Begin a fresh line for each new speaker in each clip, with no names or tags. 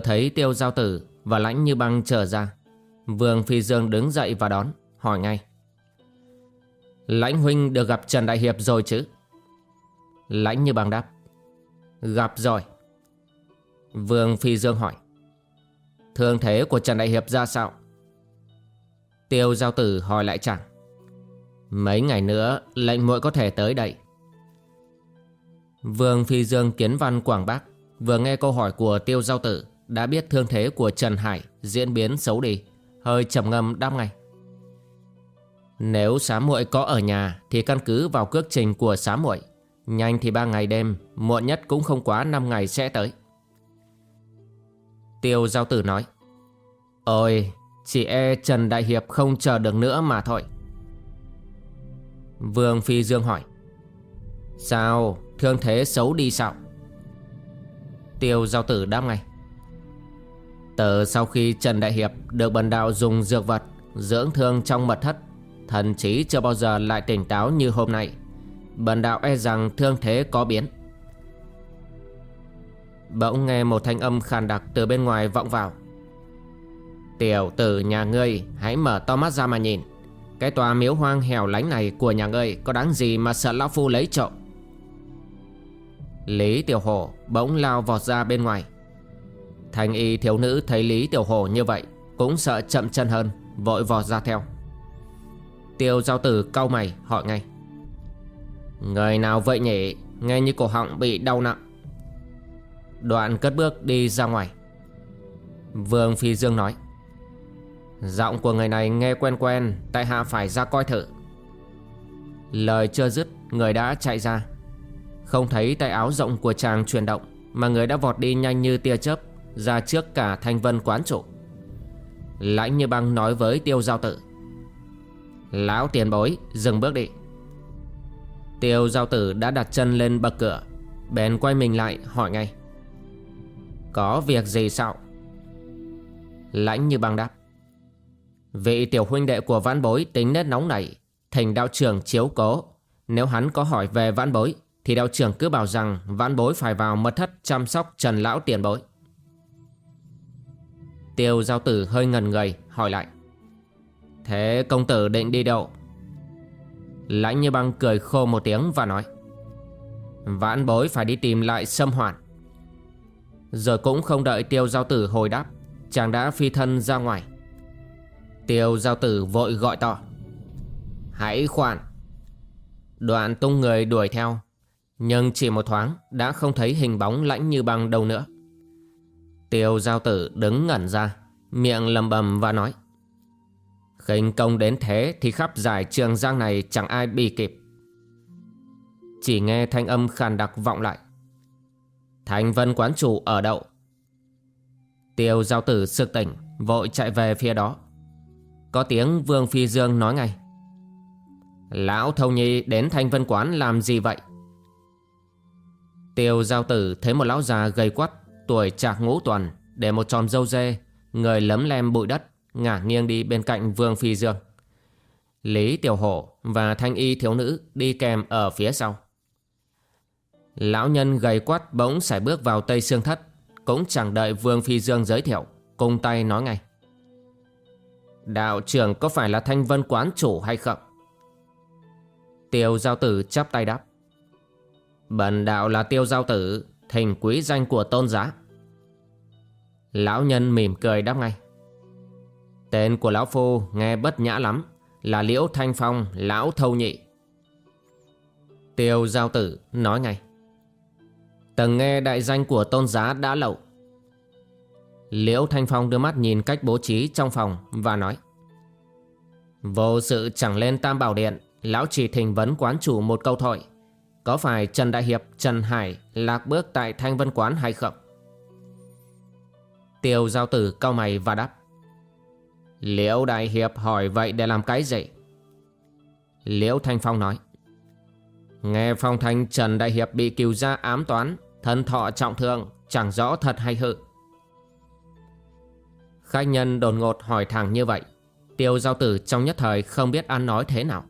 Vừa thấy tiêu giao tử và lãnh như băng trở ra. Vương Phi Dương đứng dậy và đón, Hỏi ngay. Lãnh huynh được gặp Trần Đại Hiệp rồi chứ? Lãnh như băng đáp. Gặp rồi. Vương Phi Dương hỏi. Thương thế của Trần Đại Hiệp ra sao? Tiêu giao tử hỏi lại chẳng Mấy ngày nữa, lệnh muội có thể tới đây. Vương Phi Dương kiến văn Quảng Bắc Vừa nghe câu hỏi của tiêu giao tử. Đã biết thương thế của Trần Hải Diễn biến xấu đi. Hơi trầm ngâm đáp ngay. Nếu sám muội có ở nhà Thì căn cứ vào cước trình của sám muội. Nhanh thì ba ngày đêm, Muộn nhất cũng không quá 5 ngày sẽ tới. Tiêu giao tử nói. Ôi Chỉ e Trần Đại Hiệp không chờ được nữa mà thôi. Vương Phi Dương hỏi. Sao, Thương thế xấu đi sao? Tiêu giao tử đáp ngay. Từ sau khi Trần Đại Hiệp được bần đạo dùng dược vật Dưỡng thương trong mật thất, Thần trí chưa bao giờ lại tỉnh táo như hôm nay. Bần đạo e rằng thương thế có biến. Bỗng nghe một thanh âm khàn đặc từ bên ngoài vọng vào. Tiểu tử nhà ngươi, hãy mở to mắt ra mà nhìn. Cái tòa miếu hoang hẻo lánh này của nhà ngươi Có đáng gì mà sợ lão phu lấy trộm? Lý Tiểu Hổ bỗng lao vọt ra bên ngoài. Thành y thiếu nữ thấy Lý Tiểu Hổ như vậy, Cũng sợ chậm chân hơn, Vội vọt ra theo. Tiêu giao tử cau mày, hỏi ngay. Người nào vậy nhỉ? Nghe như cổ họng bị đau nặng. Đoạn cất bước đi ra ngoài. Vương Phi Dương nói. Giọng của người này nghe quen quen, Tại hạ phải ra coi thử. Lời chưa dứt, Người đã chạy ra. Không thấy tay áo rộng của chàng chuyển động, Mà người đã vọt đi nhanh như tia chớp. Ra trước cả thanh vân quán chủ Lãnh như băng nói với tiêu giao tử. Lão tiền bối, dừng bước đi. Tiêu giao tử đã đặt chân lên bậc cửa. Bèn quay mình lại hỏi ngay. Có việc gì sao? Lãnh như băng đáp. Vị tiểu huynh đệ của vãn bối tính nét nóng này Thành đạo trưởng chiếu cố. Nếu hắn có hỏi về vãn bối, thì đạo trưởng cứ bảo rằng vãn bối phải vào mật thất chăm sóc trần lão tiền bối. Tiêu giao tử hơi ngần người, hỏi lại. Thế công tử định đi đâu? Lãnh như băng cười khô một tiếng và nói. Vãn bối phải đi tìm lại sâm hoàn. Rồi cũng không đợi tiêu giao tử hồi đáp, Chàng đã phi thân ra ngoài. Tiêu giao tử vội gọi to. Hãy khoan. Đoạn tung người đuổi theo, nhưng chỉ một thoáng đã không thấy hình bóng lãnh như băng đâu nữa. Tiêu giao tử đứng ngẩn ra, Miệng lầm bầm và nói, khinh công đến thế thì khắp giải trường giang này chẳng ai bị kịp. Chỉ nghe thanh âm khàn đặc vọng lại, Thành vân quán chủ ở đậu Tiêu giao tử sực tỉnh, Vội chạy về phía đó. Có tiếng Vương Phi Dương nói ngay, Lão Thâu Nhi đến Thanh Vân Quán làm gì vậy? Tiêu giao tử thấy một lão già gầy quắt Tuổi trạc ngũ tuần Để một tròm dâu dê, Người lấm lem bụi đất, Ngả nghiêng đi bên cạnh Vương Phi Dương. Lý Tiểu Hổ và Thanh Y thiếu nữ đi kèm ở phía sau. Lão nhân gầy quắt bỗng sải bước vào Tây xương Thất, Cũng chẳng đợi Vương Phi Dương giới thiệu, cùng tay nói ngay. Đạo trưởng có phải là Thanh Vân Quán chủ hay không? Tiêu giao tử chắp tay đáp. Bần đạo là tiêu giao tử thành quý danh của tôn giá. Lão nhân mỉm cười đáp ngay. Tên của lão phu nghe bất nhã lắm Là Liễu Thanh Phong Lão Thâu Nhị. Tiêu giao tử nói ngay. Từng nghe đại danh của tôn giá đã lậu. Liễu Thanh Phong đưa mắt nhìn cách bố trí trong phòng và nói. Vô sự chẳng lên tam bảo điện Lão chỉ thỉnh vấn quán chủ một câu thôi. Có phải Trần Đại Hiệp, Trần Hải lạc bước tại Thanh Vân Quán hay không? Tiêu giao tử cao mày và đáp. Liễu Đại Hiệp hỏi vậy để làm cái gì? Liễu Thanh Phong nói. Nghe phong thanh Trần Đại Hiệp bị kiều gia ám toán, Thân thọ trọng thương, Chẳng rõ thật hay hư. Khách nhân đột ngột hỏi thẳng như vậy. Tiêu giao tử trong nhất thời không biết ăn nói thế nào.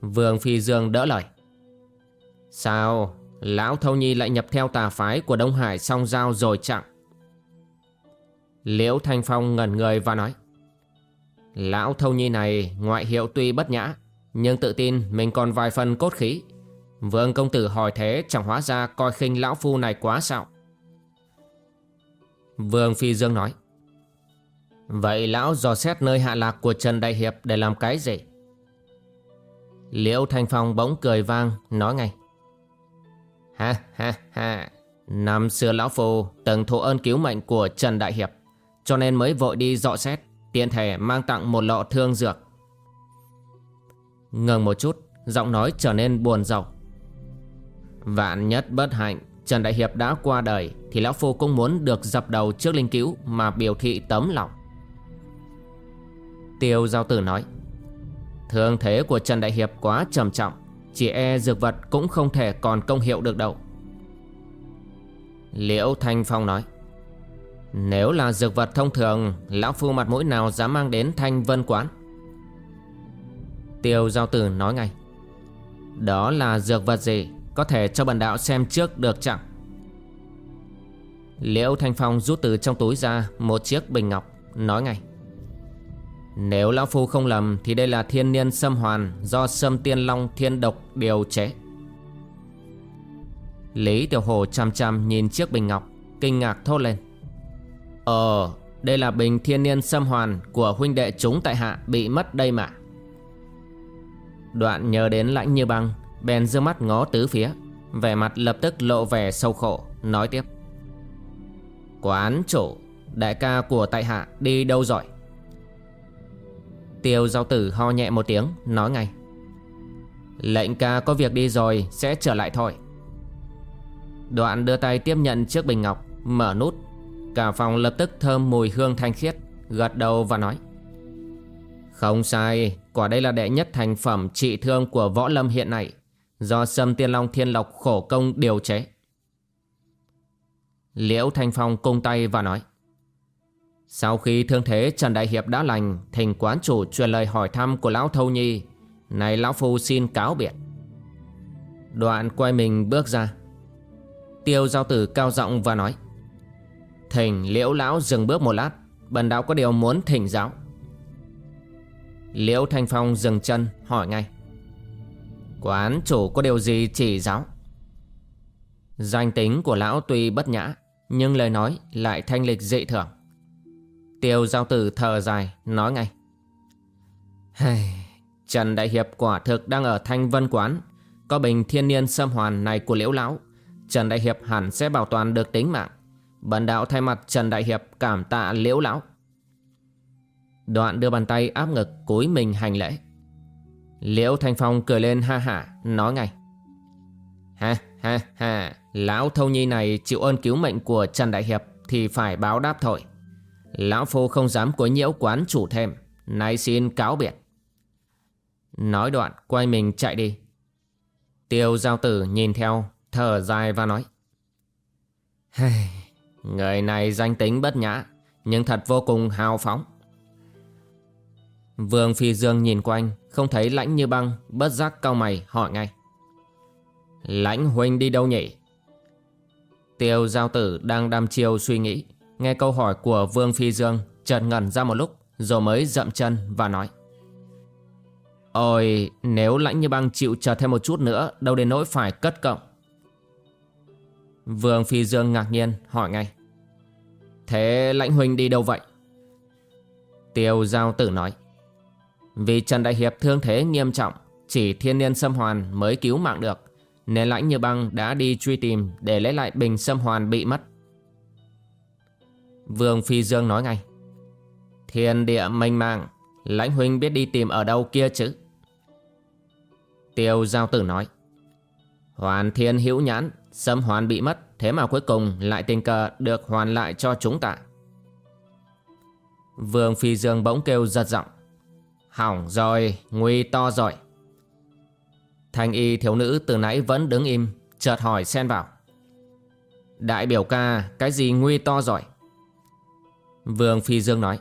Vương Phi Dương đỡ lời. Sao? Lão Thâu Nhi lại nhập theo tà phái của Đông Hải song giao rồi chẳng? Liễu Thanh Phong ngẩn người và nói Lão Thâu Nhi này ngoại hiệu tuy bất nhã Nhưng tự tin mình còn vài phần cốt khí Vương công tử hỏi thế chẳng hóa ra coi khinh lão phu này quá sao Vương Phi Dương nói Vậy lão dò xét nơi hạ lạc của Trần Đại Hiệp để làm cái gì? Liễu Thanh Phong bỗng cười vang, nói ngay. Ha ha ha, năm xưa lão phu từng thụ ơn cứu mệnh của Trần Đại Hiệp, cho nên mới vội đi dọ xét, tiện thể mang tặng một lọ thương dược. Ngừng một chút, giọng nói trở nên buồn rầu. Vạn nhất bất hạnh, Trần Đại Hiệp đã qua đời thì lão phu cũng muốn được dập đầu trước linh cứu mà biểu thị tấm lòng. Tiêu Giao Tử nói Thương thế của Trần Đại Hiệp quá trầm trọng Chỉ e dược vật cũng không thể còn công hiệu được đâu Liễu Thanh Phong nói nếu là dược vật thông thường Lão Phu mặt mũi nào dám mang đến Thanh Vân Quán? Tiêu Giao Tử nói ngay. Đó là dược vật gì? Có thể cho bần đạo xem trước được chẳng Liễu Thanh Phong rút từ trong túi ra Một chiếc bình ngọc Nói ngay. Nếu Lão Phu không lầm thì đây là thiên niên xâm hoàn do xâm tiên long thiên độc điều chế. Lý Tiểu Hồ chăm chăm nhìn chiếc bình ngọc, kinh ngạc thốt lên. Ờ, đây là bình thiên niên xâm hoàn của huynh đệ chúng tại hạ bị mất đây mà. Đoạn nhớ đến lãnh như băng, bèn dương mắt ngó tứ phía, vẻ mặt lập tức lộ vẻ sâu khổ, nói tiếp. Quán chủ, đại ca của tại hạ đi đâu rồi? Tiêu giao tử ho nhẹ một tiếng Nói ngay Lệnh ca có việc đi rồi Sẽ trở lại thôi Đoạn đưa tay tiếp nhận chiếc bình ngọc Mở nút Cả phòng lập tức thơm mùi hương thanh khiết, Gật đầu và nói, Không sai, Quả đây là đệ nhất thành phẩm trị thương của võ lâm hiện nay, Do Sâm Tiên Long Thiên Lộc khổ công điều chế. Liễu Thanh Phong cung tay và nói, sau khi thương thế Trần Đại Hiệp đã lành, Thỉnh quán chủ truyền lời hỏi thăm của Lão Thâu Nhi, Này Lão Phu xin cáo biệt. Đoạn quay mình bước ra. Tiêu giao tử cao giọng và nói Thỉnh liễu lão dừng bước một lát. Bần đạo có điều muốn thỉnh giáo. Liễu Thanh Phong dừng chân, hỏi ngay. Quán chủ có điều gì chỉ giáo? Danh tính của lão tuy bất nhã, Nhưng lời nói lại thanh lịch dị thường. Tiêu giao tử thở dài, nói ngay. Trần Đại Hiệp quả thực đang ở Thanh Vân Quán. Có bình thiên niên xâm hoàn này của liễu lão. Trần Đại Hiệp hẳn sẽ bảo toàn được tính mạng. Bần đạo thay mặt Trần Đại Hiệp cảm tạ liễu lão. Đoạn đưa bàn tay áp ngực cúi mình hành lễ. Liễu Thanh Phong cười lên ha hả, nói ngay. Ha ha ha, Lão thâu nhi này chịu ơn cứu mệnh của Trần Đại Hiệp Thì phải báo đáp thôi Lão Phu không dám quấy nhiễu quán chủ thêm, Nay xin cáo biệt. Nói đoạn, quay mình chạy đi. Tiêu giao tử nhìn theo, Thở dài và nói. Người này danh tính bất nhã, Nhưng thật vô cùng hào phóng. Vương Phi Dương nhìn quanh, Không thấy lãnh như băng, Bất giác cau mày hỏi ngay. Lãnh huynh đi đâu nhỉ? Tiêu giao tử đang đăm chiêu suy nghĩ, Nghe câu hỏi của Vương Phi Dương, chợt ngẩn ra một lúc, Rồi mới dậm chân và nói. Ôi, nếu lãnh như băng chịu chờ thêm một chút nữa, Đâu đến nỗi phải cất cộng Vương Phi Dương ngạc nhiên, hỏi ngay. Thế lãnh huynh đi đâu vậy? Tiêu Giao Tử nói. Vì Trần Đại Hiệp thương thế nghiêm trọng, Chỉ thiên niên xâm hoàn mới cứu mạng được, Nên lãnh như băng đã đi truy tìm Để lấy lại bình xâm hoàn bị mất. Vương Phi Dương nói ngay. Thiên địa mênh mạng, Lãnh huynh biết đi tìm ở đâu kia chứ? Tiêu Giao Tử nói. Hoàn thiên hữu nhãn Xâm hoàn bị mất Thế mà cuối cùng lại tình cờ được hoàn lại cho chúng ta. Vương Phi Dương bỗng kêu giật giọng. Hỏng rồi, nguy to rồi. Thanh y thiếu nữ từ nãy vẫn đứng im Chợt hỏi xen vào. Đại biểu ca, cái gì nguy to rồi? Vương Phi Dương nói.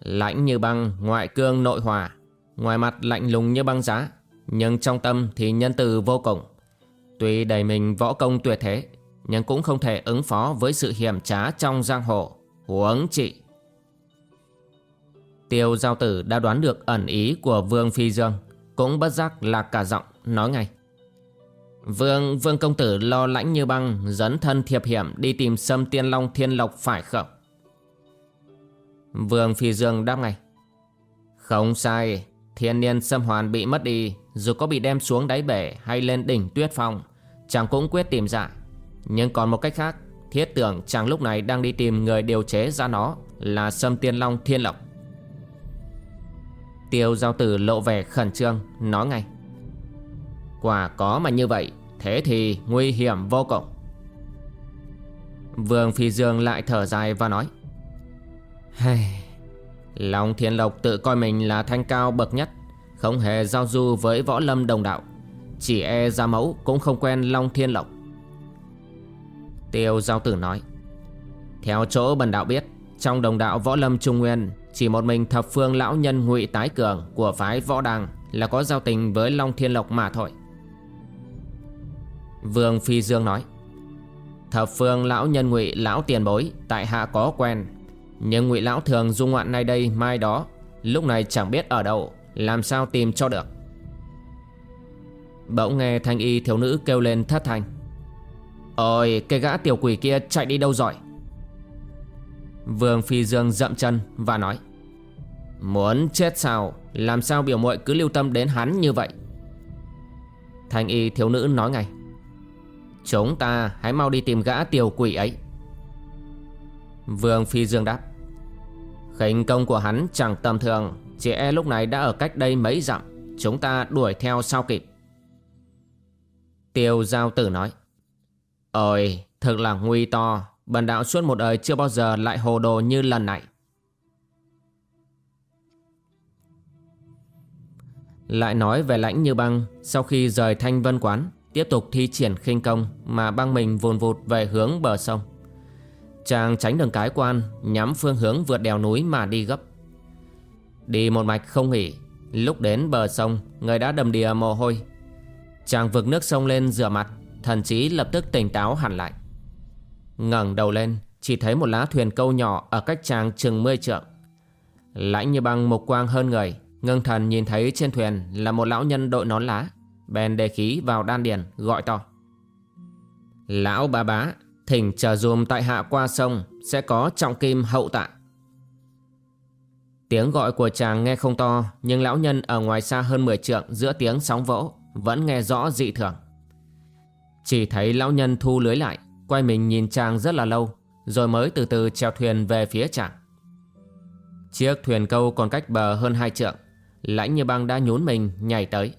Lạnh như băng, ngoại cương nội hòa. Ngoài mặt lạnh lùng như băng giá Nhưng trong tâm thì nhân từ vô cùng. Tuy đầy mình võ công tuyệt thế nhưng cũng không thể ứng phó với sự hiểm trá trong giang hồ. Huống trị Tiêu giao tử đã đoán được ẩn ý của Vương Phi Dương Cũng bất giác là cả giọng nói ngay. Vương, Vương công tử lo lãnh như băng Dẫn thân thiệp hiểm đi tìm sâm tiên long thiên lộc phải không? Vương Phi Dương đáp ngay. Không sai Thiên niên sâm hoàn bị mất đi Dù có bị đem xuống đáy bể hay lên đỉnh tuyết phong Chàng cũng quyết tìm giải nhưng còn một cách khác Thiết tưởng chàng lúc này đang đi tìm người điều chế ra nó Là sâm tiên long thiên lộc. Tiêu giao tử lộ vẻ khẩn trương Nói ngay. Quả có mà như vậy Thế thì nguy hiểm vô cùng. Vương Phi Dương lại thở dài và nói. Hey, Long Thiên Lộc tự coi mình là thanh cao bậc nhất Không hề giao du với võ lâm đồng đạo. Chỉ e ra mẫu cũng không quen Long Thiên Lộc. Tiêu Giao Tử nói. Theo chỗ bần đạo biết, Trong đồng đạo võ lâm Trung Nguyên, Chỉ một mình thập phương lão nhân ngụy Tái Cường Của phái võ đàng Là có giao tình với Long Thiên Lộc mà thôi. Vương Phi Dương nói, Thập phương lão nhân ngụy, lão tiền bối, Tại hạ có quen, nhưng ngụy lão thường du ngoạn nay đây, mai đó, Lúc này chẳng biết ở đâu, Làm sao tìm cho được? Bỗng nghe thanh y thiếu nữ kêu lên thất thanh. Ôi, cái gã tiểu quỷ kia chạy đi đâu rồi? Vương Phi Dương dậm chân và nói, Muốn chết sao? Làm sao biểu muội cứ lưu tâm đến hắn như vậy? Thanh y thiếu nữ nói ngay, Chúng ta hãy mau đi tìm gã tiểu quỷ ấy. Vương Phi Dương đáp, khinh công của hắn chẳng tầm thường Chỉ e lúc này đã ở cách đây mấy dặm, Chúng ta đuổi theo sao kịp? Tiêu Giao Tử nói Ôi, thực là nguy to. Bần đạo suốt một đời chưa bao giờ lại hồ đồ như lần này. Lại nói về lãnh như băng, Sau khi rời thanh vân quán, Tiếp tục thi triển khinh công Mà băng mình vùn vụt về hướng bờ sông. Chàng tránh đường cái quan, Nhắm phương hướng vượt đèo núi mà đi gấp. Đi một mạch không nghỉ, Lúc đến bờ sông, Người đã đầm đìa mồ hôi. Chàng vực nước sông lên rửa mặt Thần chí lập tức tỉnh táo hẳn lại. Ngẩng đầu lên, Chỉ thấy một lá thuyền câu nhỏ Ở cách chàng chừng mươi trượng. Lãnh như băng một quang hơn người, Ngưng thần nhìn thấy trên thuyền Là một lão nhân đội nón lá, Bèn đề khí vào đan điền, gọi to. Lão bà bá, Thỉnh chờ dùm tại hạ qua sông, Sẽ có trọng kim hậu tạ. Tiếng gọi của chàng nghe không to, Nhưng lão nhân ở ngoài xa hơn 10 trượng Giữa tiếng sóng vỗ, Vẫn nghe rõ dị thường. Chỉ thấy lão nhân thu lưới lại Quay mình nhìn chàng rất là lâu Rồi mới từ từ treo thuyền về phía chàng Chiếc thuyền câu còn cách bờ hơn hai trượng Lãnh như băng đã nhún mình nhảy tới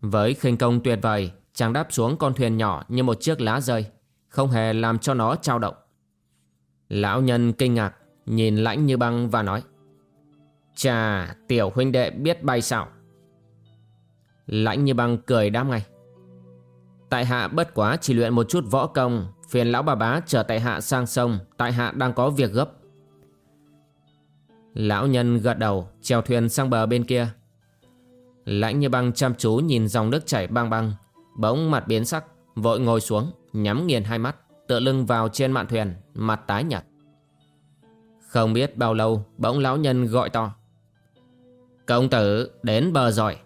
Với khinh công tuyệt vời Chàng đáp xuống con thuyền nhỏ như một chiếc lá rơi không hề làm cho nó trao động. Lão nhân kinh ngạc, nhìn lãnh như băng và nói Chà, tiểu huynh đệ biết bay sao? Lãnh như băng cười đáp ngay Tại hạ bất quá chỉ luyện một chút võ công, Phiền lão bà bá chờ tại hạ sang sông, Tại hạ đang có việc gấp. Lão nhân gật đầu, Chèo thuyền sang bờ bên kia. Lãnh như băng chăm chú nhìn dòng nước chảy băng băng, Bỗng mặt biến sắc, Vội ngồi xuống, Nhắm nghiền hai mắt, Tựa lưng vào trên mạn thuyền, Mặt tái nhật Không biết bao lâu, Bỗng lão nhân gọi to. Công tử, đến bờ rồi.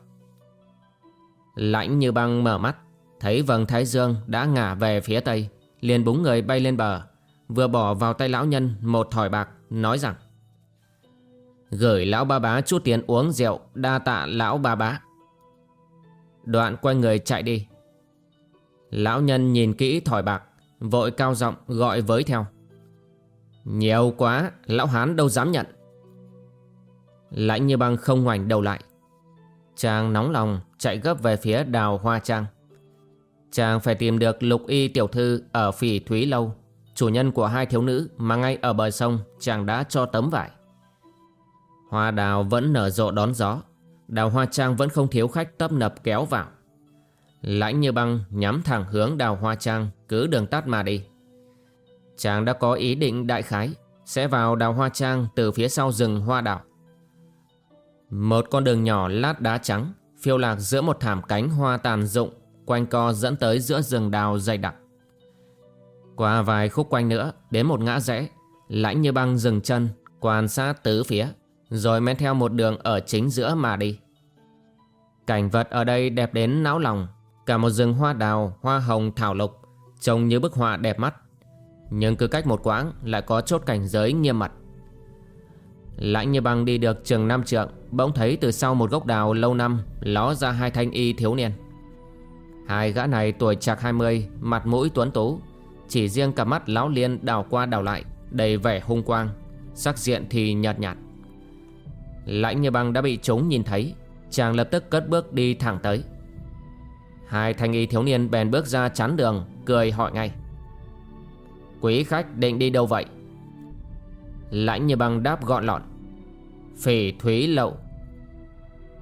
Lãnh như băng mở mắt Thấy vầng thái dương đã ngả về phía tây, liền búng người bay lên bờ, Vừa bỏ vào tay lão nhân một thỏi bạc, Nói rằng, Gửi lão ba bá chút tiền uống rượu Đa tạ lão ba bá. Đoạn quay người chạy đi. Lão nhân nhìn kỹ thỏi bạc, Vội cao giọng gọi với theo, Nhiều quá, Lão hán đâu dám nhận. Lãnh như băng không ngoảnh đầu lại. Chàng nóng lòng chạy gấp về phía đào hoa trang. Chàng phải tìm được lục y tiểu thư ở phỉ thúy lâu, Chủ nhân của hai thiếu nữ mà ngay ở bờ sông chàng đã cho tấm vải. Hoa đào vẫn nở rộ đón gió, Đào hoa trang vẫn không thiếu khách tấp nập kéo vào. Lãnh như băng nhắm thẳng hướng đào hoa trang, Cứ đường tắt mà đi. Chàng đã có ý định đại khái, Sẽ vào đào hoa trang từ phía sau rừng hoa đào. Một con đường nhỏ lát đá trắng, Phiêu lạc giữa một thảm cánh hoa tàn rụng Quanh co dẫn tới giữa rừng đào dày đặc. Qua vài khúc quanh nữa Đến một ngã rẽ Lãnh như băng dừng chân Quan sát tứ phía Rồi men theo một đường ở chính giữa mà đi. Cảnh vật ở đây đẹp đến não lòng Cả một rừng hoa đào, hoa hồng, thảo lục Trông như bức họa đẹp mắt. Nhưng cứ cách một quãng lại có chốt cảnh giới nghiêm mặt Lãnh như băng đi được chừng năm trượng Bỗng thấy từ sau một gốc đào lâu năm Ló ra hai thanh y thiếu niên. Hai gã này tuổi chạc 20 Mặt mũi tuấn tú. Chỉ riêng cả mắt lão liên đào qua đào lại, Đầy vẻ hung quang, Sắc diện thì nhạt nhạt. Lãnh như băng đã bị chúng nhìn thấy, Chàng lập tức cất bước đi thẳng tới. Hai thanh y thiếu niên bèn bước ra chắn đường, Cười hỏi ngay. Quý khách định đi đâu vậy? Lãnh như băng đáp gọn lọn. Phỉ thúy lậu.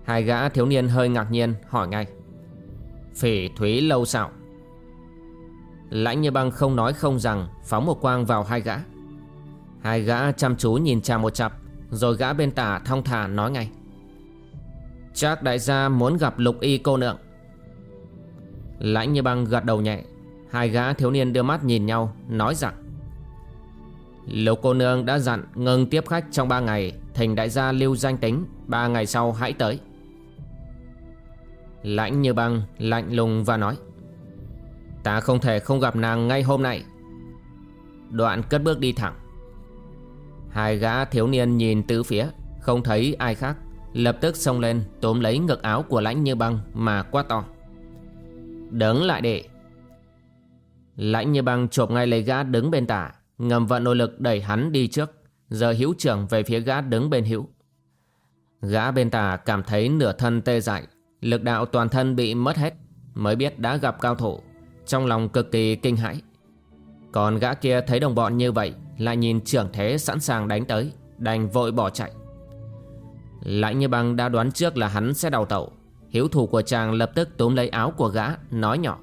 Hai gã thiếu niên hơi ngạc nhiên, hỏi ngay. Phỉ thúy lâu sạo. Lãnh như băng không nói không rằng Phóng một quang vào hai gã. Hai gã chăm chú nhìn chàng một chặp, Rồi gã bên tả thong thả nói ngay. Chắc đại gia muốn gặp lục y cô nượng. Lãnh như băng gật đầu nhẹ. Hai gã thiếu niên đưa mắt nhìn nhau, Nói rằng, Lục cô nương đã dặn ngừng tiếp khách trong ba ngày Thỉnh đại gia lưu danh tính, Ba ngày sau hãy tới. Lãnh như băng, Lạnh lùng và nói, Ta không thể không gặp nàng ngay hôm nay. Đoạn cất bước đi thẳng. Hai gã thiếu niên nhìn tứ phía, Không thấy ai khác, Lập tức xông lên tóm lấy ngực áo của lãnh như băng Mà quá to, Đứng lại để Lãnh như băng chộp ngay lấy gã đứng bên tả, Ngầm vận nội lực đẩy hắn đi trước, Giờ hữu trưởng về phía gã đứng bên hữu. Gã bên tả cảm thấy nửa thân tê dại Lực đạo toàn thân bị mất hết, Mới biết đã gặp cao thủ. Trong lòng cực kỳ kinh hãi. Còn gã kia thấy đồng bọn như vậy, Lại nhìn trưởng thế sẵn sàng đánh tới, Đành vội bỏ chạy. Lãnh như băng đã đoán trước là hắn sẽ đào tẩu. Hiếu thủ của chàng lập tức túm lấy áo của gã, Nói nhỏ.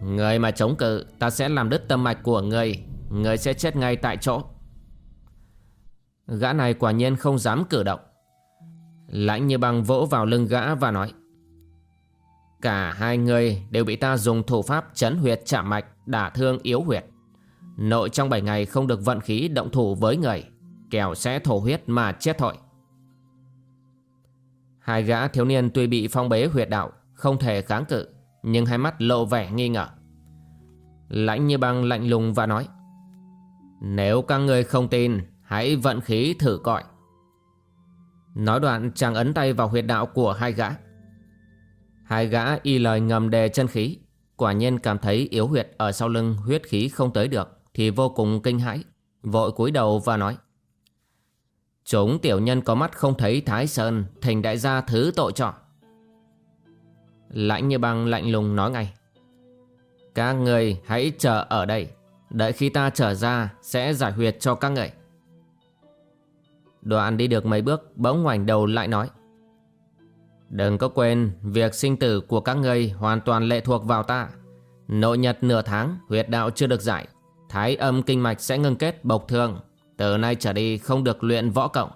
Người mà chống cự, Ta sẽ làm đứt tâm mạch của người. Người sẽ chết ngay tại chỗ. Gã này quả nhiên không dám cử động. Lãnh như băng vỗ vào lưng gã và nói, Cả hai người đều bị ta dùng thủ pháp chấn huyệt chạm mạch, đả thương yếu huyệt. Nội trong 7 ngày không được vận khí động thủ với người, Kẻo sẽ thổ huyết mà chết thôi. Hai gã thiếu niên tuy bị phong bế huyệt đạo, Không thể kháng cự, Nhưng hai mắt lộ vẻ nghi ngờ. Lãnh như băng lạnh lùng và nói, Nếu các người không tin, Hãy vận khí thử coi. Nói đoạn chàng ấn tay vào huyệt đạo của hai gã. Hai gã y lời ngầm đề chân khí, Quả nhiên cảm thấy yếu huyệt ở sau lưng huyết khí không tới được Thì vô cùng kinh hãi, Vội cúi đầu và nói, Chúng tiểu nhân có mắt không thấy Thái Sơn Thành đại gia thứ tội trọ Lãnh như băng lạnh lùng nói ngay, Các người hãy chờ ở đây, Đợi khi ta trở ra Sẽ giải huyệt cho các người. Đoạn đi được mấy bước, Bỗng ngoảnh đầu lại nói. Đừng có quên, Việc sinh tử của các ngươi Hoàn toàn lệ thuộc vào ta. Nội nhật nửa tháng, Huyệt đạo chưa được giải. Thái âm kinh mạch sẽ ngưng kết bộc thương từ nay trở đi không được luyện võ cộng.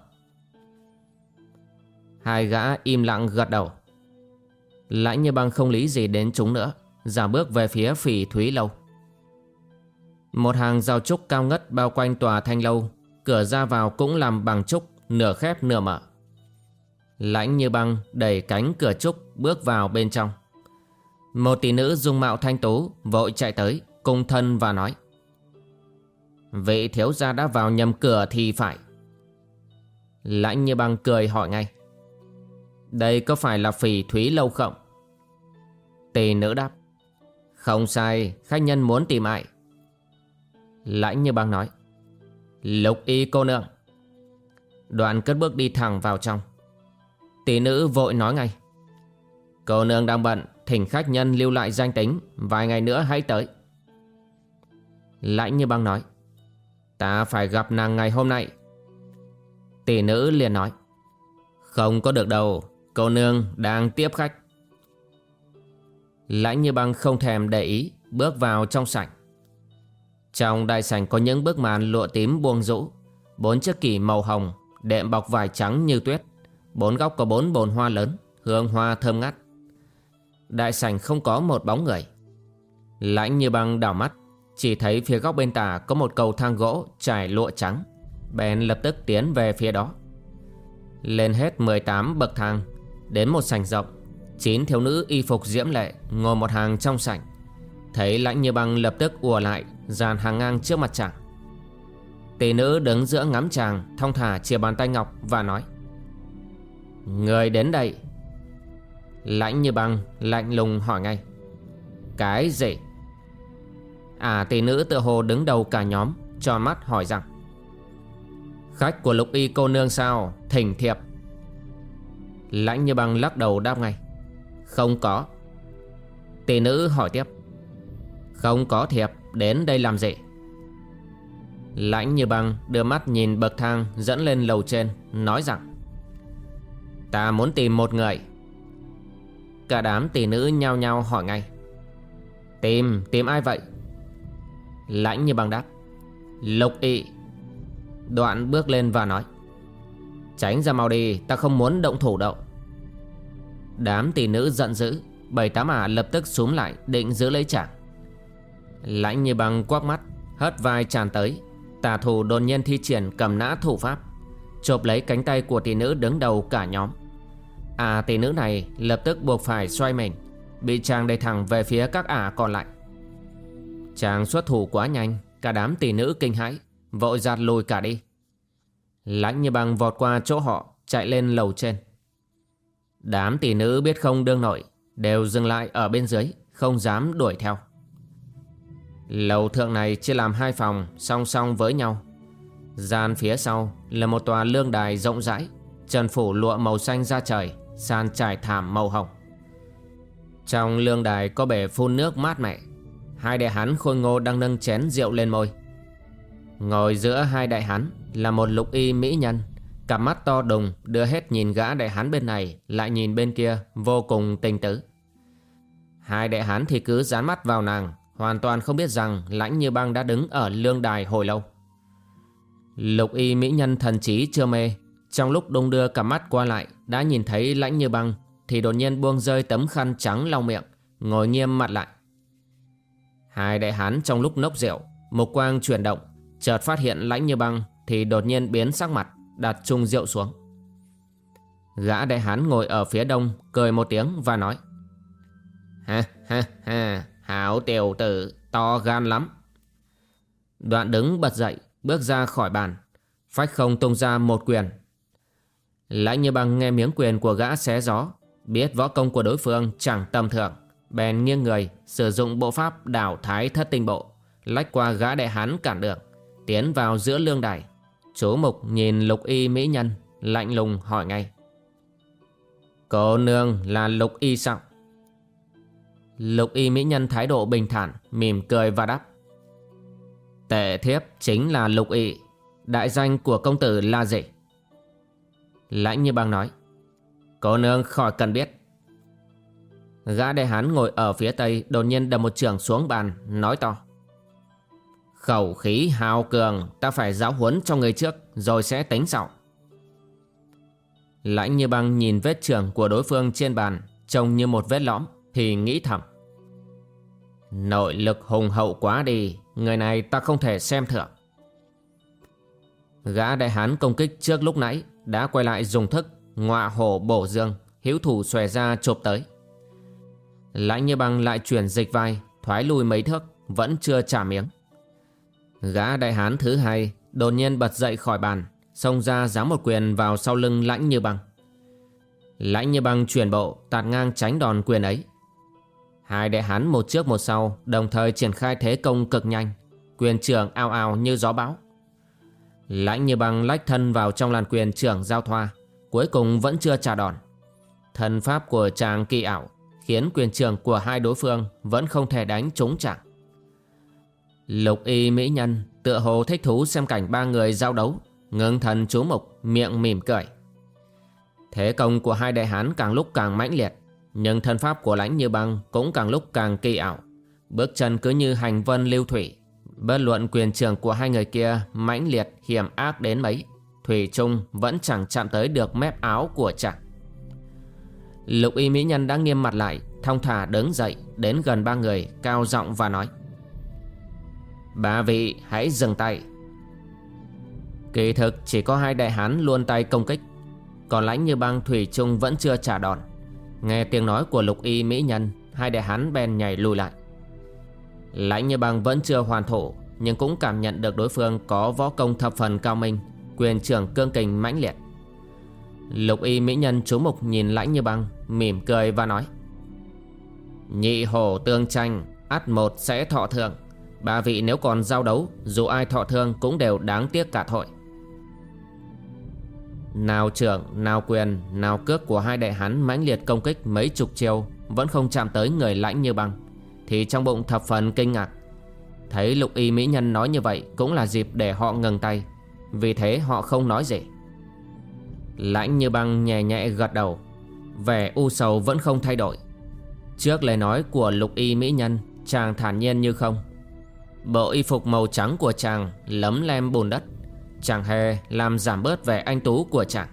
Hai gã im lặng gật đầu. Lãnh như băng không lý gì đến chúng nữa Giả bước về phía phỉ thúy lâu. Một hàng rào trúc cao ngất bao quanh tòa thanh lâu Cửa ra vào cũng làm bằng trúc Nửa khép nửa mở. Lãnh như băng đẩy cánh cửa trúc bước vào bên trong. Một tỷ nữ dung mạo thanh tú vội chạy tới cung thân và nói Vị thiếu gia đã vào nhầm cửa thì phải. Lãnh như băng cười hỏi ngay Đây có phải là phỉ thúy lâu không? Tỷ nữ đáp Không sai, khách nhân muốn tìm ai? Lãnh như băng nói Lục y cô nương. Đoạn cất bước đi thẳng vào trong. Tỷ nữ vội nói ngay. Cô nương đang bận, Thỉnh khách nhân lưu lại danh tính, Vài ngày nữa hãy tới. Lãnh như băng nói. Ta phải gặp nàng ngày hôm nay. Tỷ nữ liền nói. Không có được đâu, Cô nương đang tiếp khách. Lãnh như băng không thèm để ý, Bước vào trong sảnh. Trong đại sảnh có những bức màn lụa tím buông rũ. Bốn chiếc kỷ màu hồng, Đệm bọc vải trắng như tuyết. Bốn góc có bốn bồn hoa lớn, Hương hoa thơm ngắt Đại sảnh không có một bóng người. Lãnh như băng đảo mắt, Chỉ thấy phía góc bên tả có một cầu thang gỗ trải lụa trắng. Bèn lập tức tiến về phía đó. Lên hết 18 bậc thang, Đến một sảnh rộng, Chín thiếu nữ y phục diễm lệ Ngồi một hàng trong sảnh. Thấy lãnh như băng lập tức ùa lại, Dàn hàng ngang trước mặt chàng. Tỷ nữ đứng giữa ngắm chàng, Thong thả chia bàn tay ngọc và nói, Người đến đây. Lãnh như băng Lạnh lùng hỏi ngay, Cái gì? À tỷ nữ tự hồ đứng đầu cả nhóm Cho mắt hỏi rằng, Khách của lục y cô nương sao, Thỉnh thiệp. Lãnh như băng lắc đầu đáp ngay, Không có. Tỷ nữ hỏi tiếp không có thiệp đến đây làm gì? Lãnh như băng đưa mắt nhìn bậc thang dẫn lên lầu trên Nói rằng Ta muốn tìm một người. Cả đám tỷ nữ nhao nhao hỏi ngay Tìm, tìm ai vậy? Lãnh như băng đáp Lục ị Đoạn bước lên và nói Tránh ra mau đi Ta không muốn động thủ đâu. Đám tỷ nữ giận dữ Bảy tám ả lập tức xuống lại Định giữ lấy chàng. Lãnh như băng quắc mắt Hất vai tràn tới. Tà thủ đột nhiên thi triển cầm nã thủ pháp, Chộp lấy cánh tay của tỷ nữ đứng đầu cả nhóm. À tỷ nữ này lập tức buộc phải xoay mình, Bị chàng đẩy thẳng về phía các ả còn lại. Chàng xuất thủ quá nhanh, Cả đám tỷ nữ kinh hãi, Vội giạt lùi cả đi. Lãnh như băng vọt qua chỗ họ, Chạy lên lầu trên. Đám tỷ nữ biết không đương nổi, Đều dừng lại ở bên dưới, Không dám đuổi theo. Lầu thượng này chia làm hai phòng, Song song với nhau. Gian phía sau là một tòa lương đài rộng rãi, Trần phủ lụa màu xanh ra trời, Sàn trải thảm màu hồng. Trong lương đài có bể phun nước mát mẻ. Hai đại hán khôi ngô đang nâng chén rượu lên môi. Ngồi giữa hai đại hán là một lục y mỹ nhân. Cặp mắt to đùng đưa hết nhìn gã đại hán bên này, Lại nhìn bên kia, vô cùng tình tứ. Hai đại hán thì cứ dán mắt vào nàng Hoàn toàn không biết rằng lãnh như băng đã đứng ở lương đài hồi lâu. Lục y mỹ nhân thần trí chưa mê, Trong lúc đung đưa cả mắt qua lại, Đã nhìn thấy lãnh như băng, Thì đột nhiên buông rơi tấm khăn trắng lau miệng, Ngồi nghiêm mặt lại. Hai đại hán trong lúc nốc rượu, Mục quang chuyển động, Chợt phát hiện lãnh như băng Thì đột nhiên biến sắc mặt, Đặt chung rượu xuống. Gã đại hán ngồi ở phía đông, Cười một tiếng và nói, Ha ha ha. Hảo tiểu tử, to gan lắm. Đoạn đứng bật dậy, Bước ra khỏi bàn. Phách không tung ra một quyền. Lãnh như băng nghe miếng quyền của gã xé gió, Biết võ công của đối phương chẳng tầm thường, Bèn nghiêng người, Sử dụng bộ pháp đảo thái thất tinh bộ, Lách qua gã đại hán cản đường, Tiến vào giữa lương đài. Chú mục nhìn lục y mỹ nhân, Lạnh lùng hỏi ngay. Cô nương là lục y sao? Lục y mỹ nhân thái độ bình thản, Mỉm cười và đáp. Tệ thiếp chính là lục y, Đại danh của công tử là gì Lãnh như băng nói, Cô nương khỏi cần biết. Gã đại hán ngồi ở phía tây, Đột nhiên đập một trường xuống bàn, Nói to. Khẩu khí hào cường, Ta phải giáo huấn cho người trước, Rồi sẽ tính sau. Lãnh như băng nhìn vết trường của đối phương trên bàn, Trông như một vết lõm. Thì nghĩ thầm. Nội lực hùng hậu quá đi, Người này ta không thể xem thưởng Gã đại hán công kích trước lúc nãy Đã quay lại dùng thức ngọa hổ bổ dương hữu thủ xòe ra chộp tới. Lãnh như băng lại chuyển dịch vai, thoái lùi mấy thước, vẫn chưa trả miếng. Gã đại hán thứ hai đột nhiên bật dậy khỏi bàn, xông ra giáng một quyền vào sau lưng lãnh như băng. Lãnh như băng chuyển bộ, tạt ngang tránh đòn quyền ấy hai đại hán một trước một sau, đồng thời triển khai thế công cực nhanh, quyền trưởng ao ao như gió bão. Lãnh như băng lách thân vào trong làn quyền trưởng giao thoa, cuối cùng vẫn chưa trả đòn. Thần pháp của chàng kỳ ảo khiến quyền trường của hai đối phương vẫn không thể đánh trúng chàng. Lục y mỹ nhân tựa hồ thích thú xem cảnh ba người giao đấu, ngưng thần chú mục, miệng mỉm cười. Thế công của hai đại hán càng lúc càng mãnh liệt nhưng thân pháp của lãnh như băng cũng càng lúc càng kỳ ảo. Bước chân cứ như hành vân lưu thủy. Bất luận quyền trường của hai người kia mãnh liệt, hiểm ác đến mấy, thủy trung vẫn chẳng chạm tới được mép áo của chàng. Lục y mỹ nhân đã nghiêm mặt lại, Thong thả đứng dậy, Đến gần ba người, cao giọng và nói, Ba vị hãy dừng tay. Kỳ thực chỉ có hai đại hán luôn tay công kích, Còn lãnh như băng thủy trung vẫn chưa trả đòn. Nghe tiếng nói của lục y mỹ nhân, Hai đại hán bèn nhảy lùi lại. Lãnh như băng vẫn chưa hoàn thổ, Nhưng cũng cảm nhận được đối phương có võ công thập phần cao minh, Quyền trưởng cương kình mãnh liệt. Lục y mỹ nhân chú mục nhìn lãnh như băng, Mỉm cười và nói, Nhị hổ tương tranh, ắt một sẽ thọ thượng. Ba vị nếu còn giao đấu, Dù ai thọ thương cũng đều đáng tiếc cả thội nào trưởng, nào quyền, nào cước của hai đại hán mãnh liệt công kích mấy chục chiêu Vẫn không chạm tới người lãnh như băng. Thì trong bụng thập phần kinh ngạc. Thấy lục y mỹ nhân nói như vậy Cũng là dịp để họ ngừng tay. Vì thế họ không nói gì. Lãnh như băng nhẹ nhẹ gật đầu. Vẻ u sầu vẫn không thay đổi. Trước lời nói của lục y mỹ nhân Chàng thản nhiên như không. Bộ y phục màu trắng của chàng Lấm lem bùn đất. Chẳng hề làm giảm bớt vẻ anh tú của chàng.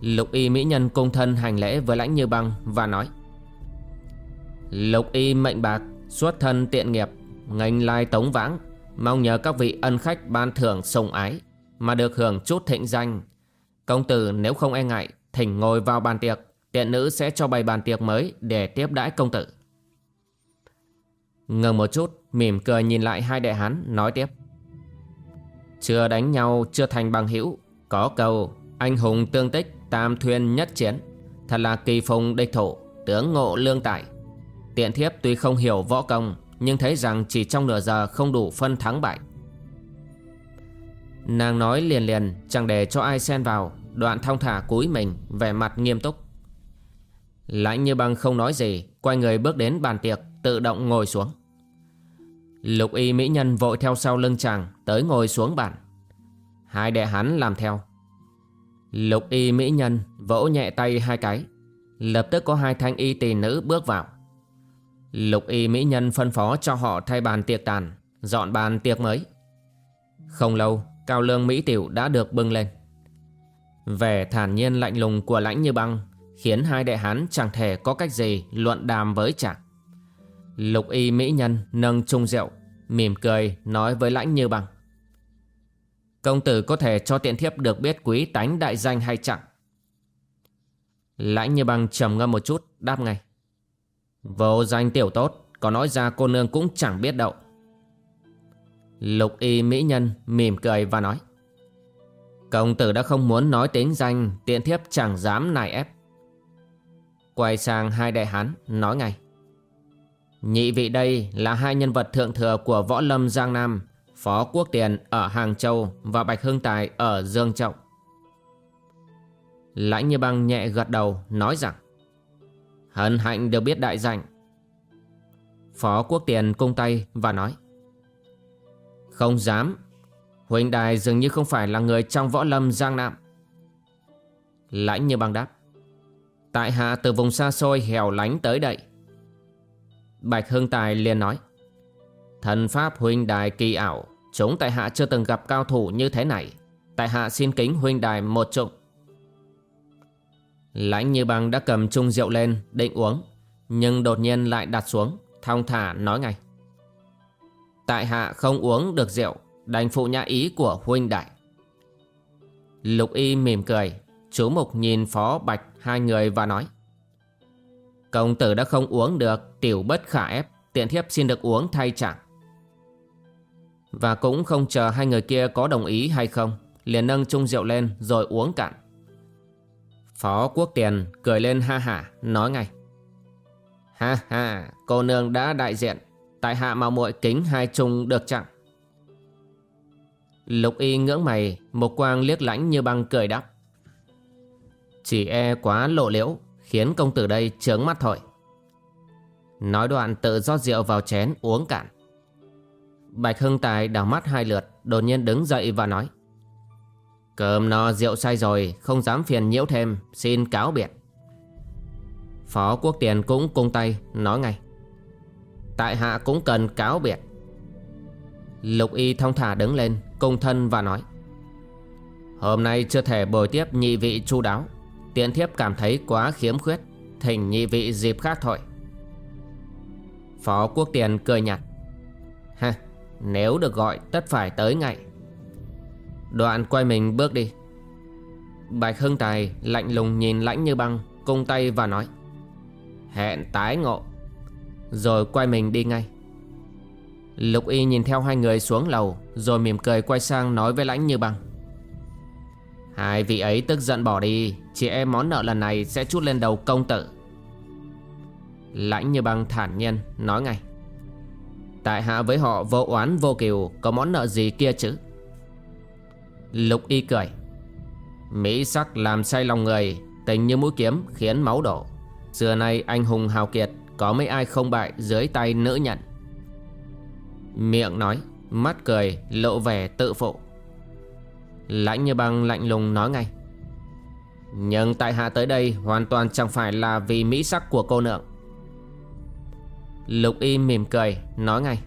Lục y mỹ nhân cung thân hành lễ với lãnh như băng Và nói, Lục y mệnh bạc, Xuất thân tiện nghiệp, Ngành lai tống vãng, Mong nhờ các vị ân khách ban thưởng sùng ái Mà được hưởng chút thịnh danh. Công tử nếu không e ngại, Thỉnh ngồi vào bàn tiệc, Tiện nữ sẽ cho bày bàn tiệc mới Để tiếp đãi công tử. Ngừng một chút, Mỉm cười nhìn lại hai đại hán, Nói tiếp. Chưa đánh nhau, chưa thành bằng hữu. Có câu, Anh hùng tương tích, Tam thuyên nhất chiến. Thật là kỳ phùng địch thủ, Tướng ngộ lương tại Tiện thiếp tuy không hiểu võ công, Nhưng thấy rằng chỉ trong nửa giờ không đủ phân thắng bại. Nàng nói liền liền, Chẳng để cho ai xen vào. Đoạn thong thả cúi mình, Vẻ mặt nghiêm túc. Lãnh như băng không nói gì, Quay người bước đến bàn tiệc, Tự động ngồi xuống. Lục y mỹ nhân vội theo sau lưng chàng, Tới ngồi xuống bàn. Hai đệ hắn làm theo. Lục y mỹ nhân vỗ nhẹ tay hai cái. Lập tức có hai thanh y tỳ nữ bước vào. Lục y mỹ nhân phân phó cho họ thay bàn tiệc tàn, Dọn bàn tiệc mới. Không lâu, Cao lương mỹ tiểu đã được bưng lên. Vẻ thản nhiên lạnh lùng của lãnh như băng Khiến hai đệ hán chẳng thể có cách gì luận đàm với chàng. Lục y mỹ nhân nâng chung rượu, Mỉm cười nói với lãnh như băng. Công tử có thể cho tiện thiếp được biết quý tánh đại danh hay chẳng? Lãnh như băng trầm ngâm một chút, đáp ngay. Vô danh tiểu tốt, Có nói ra cô nương cũng chẳng biết đâu. Lục y mỹ nhân mỉm cười và nói. Công tử đã không muốn nói tính danh Tiện thiếp chẳng dám nài ép. Quay sang hai đại hán, nói ngay. Nhị vị đây là hai nhân vật thượng thừa của Võ Lâm Giang Nam, Phó Quốc Tiền ở Hàng Châu Và Bạch Hưng Tài ở Dương Trọng. Lãnh như băng nhẹ gật đầu, nói rằng, Hân hạnh được biết đại danh. Phó Quốc Tiền cung tay và nói, Không dám Huỳnh Đài dường như không phải là người trong võ lâm Giang Nam. Lãnh như băng đáp, Tại hạ từ vùng xa xôi hẻo lánh tới đây Bạch Hưng Tài liền nói, Thần pháp huynh đài kỳ ảo, Chúng tại hạ chưa từng gặp cao thủ như thế này. Tại hạ xin kính huynh đài một trụng Lãnh như băng đã cầm chung rượu lên, định uống, Nhưng đột nhiên lại đặt xuống, Thong thả nói ngay, Tại hạ không uống được rượu, Đành phụ nhã ý của huynh đại Lục y mỉm cười, Chú Mục nhìn Phó Bạch hai người và nói Công tử đã không uống được, Tiểu bất khả ép, Tiện thiếp xin được uống thay chẳng. Và cũng không chờ hai người kia có đồng ý hay không, Liền nâng chung rượu lên rồi uống cạn. Phó Quốc Tiền cười lên ha hả, Nói ngay. Ha ha, cô nương đã đại diện, Tại hạ mà muội kính hai chung được chẳng? Lục y ngưỡng mày, Một quang liếc lãnh như băng cười đáp. Chỉ e quá lộ liễu. Khiến công tử đây trướng mắt thôi. Nói đoạn tự rót rượu vào chén uống cạn. Bạch Hưng Tài đảo mắt hai lượt, Đột nhiên đứng dậy và nói, Cơm no, rượu say rồi, Không dám phiền nhiễu thêm, Xin cáo biệt. Phó Quốc Tiền cũng cung tay, Nói ngay, Tại hạ cũng cần cáo biệt. Lục y thong thả đứng lên, Cung thân và nói, Hôm nay chưa thể bồi tiếp nhị vị chu đáo. Tiễn thiếp cảm thấy quá khiếm khuyết, Thỉnh nhị vị dịp khác thôi. Phó Quốc Tiền cười nhạt. Ha Nếu được gọi, tất phải tới ngay. Đoạn quay mình bước đi. Bạch Hưng Tài lạnh lùng nhìn lãnh như băng, Cung tay và nói, Hẹn tái ngộ. Rồi quay mình đi ngay. Lục y nhìn theo hai người xuống lầu, Rồi mỉm cười quay sang nói với lãnh như băng, Hai vị ấy tức giận bỏ đi Chị em món nợ lần này sẽ chút lên đầu công tử. Lãnh như băng thản nhiên nói ngay. Tại hạ với họ vô oán vô kiều, Có món nợ gì kia chứ? Lục y cười. Mỹ sắc làm say lòng người, Tình như mũi kiếm khiến máu đổ. Xưa nay anh hùng hào kiệt, Có mấy ai không bại dưới tay nữ nhận Miệng nói, Mắt cười, lộ vẻ tự phụ. Lãnh như băng lạnh lùng nói ngay. Nhưng tại hạ tới đây Hoàn toàn chẳng phải là vì mỹ sắc của cô nượng Lục y mỉm cười, Nói ngay.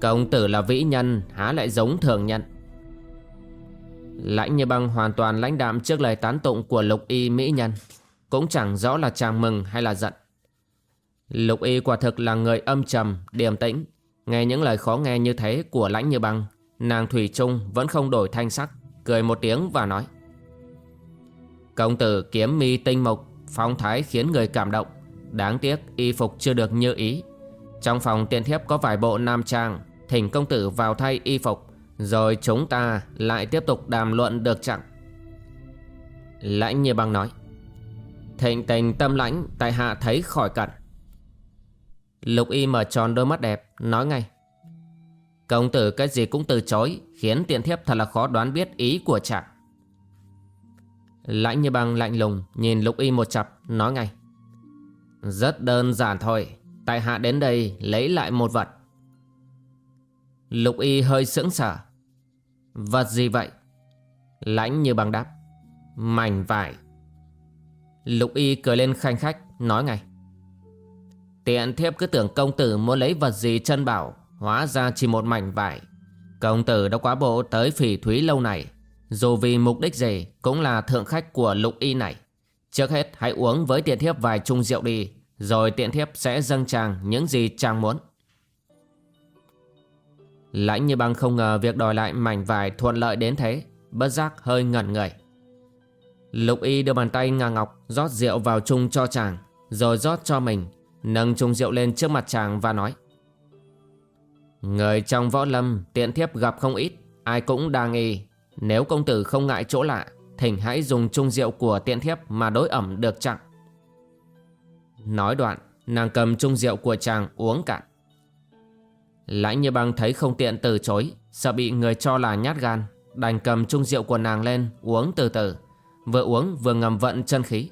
Công tử là vĩ nhân, Há lại giống thường nhân. Lãnh như băng hoàn toàn lãnh đạm Trước lời tán tụng của lục y mỹ nhân. Cũng chẳng rõ là chàng mừng hay là giận. Lục y quả thực là người âm trầm, Điềm tĩnh. Nghe những lời khó nghe như thế của lãnh như băng, Nàng Thủy Trung vẫn không đổi thanh sắc, Cười một tiếng và nói. Công tử kiếm mi tinh mộc Phong thái khiến người cảm động. Đáng tiếc, y phục chưa được như ý. Trong phòng tiện thiếp có vài bộ nam trang, Thỉnh công tử vào thay y phục, Rồi chúng ta lại tiếp tục đàm luận được chẳng? Lãnh như băng nói, Thịnh tình tâm lãnh, Tại hạ thấy khỏi cẩn Lục y mở tròn đôi mắt đẹp, Nói ngay, Công tử cái gì cũng từ chối, Khiến tiện thiếp thật là khó đoán biết ý của chàng. Lãnh như băng, lạnh lùng, Nhìn lục y một chặp, Nói ngay. Rất đơn giản thôi, Tại hạ đến đây lấy lại một vật. Lục y hơi sững sờ. Vật gì vậy? Lãnh như băng đáp. Mảnh vải. Lục y cười lên khanh khách, Nói ngay. Tiện thiếp cứ tưởng công tử muốn lấy vật gì chân bảo, Hóa ra chỉ một mảnh vải. Công tử đã quá bộ tới phỉ thúy lâu này. Dù vì mục đích gì, Cũng là thượng khách của lục y này. Trước hết, hãy uống với tiện thiếp vài chung rượu đi, Rồi tiện thiếp sẽ dâng chàng những gì chàng muốn. Lãnh như băng không ngờ việc đòi lại mảnh vải thuận lợi đến thế, Bất giác hơi ngẩn người. Lục y đưa bàn tay ngà ngọc rót rượu vào chung cho chàng, Rồi rót cho mình, Nâng chung rượu lên trước mặt chàng và nói. Người trong võ lâm, tiện thiếp gặp không ít, Ai cũng đa nghi nếu công tử không ngại chỗ lạ, Thỉnh hãy dùng chung rượu của tiện thiếp Mà đối ẩm được chẳng Nói đoạn, Nàng cầm chung rượu của chàng uống cạn. Lãnh như băng thấy không tiện từ chối, Sợ bị người cho là nhát gan, Đành cầm chung rượu của nàng lên, Uống từ từ. Vừa uống vừa ngầm vận chân khí.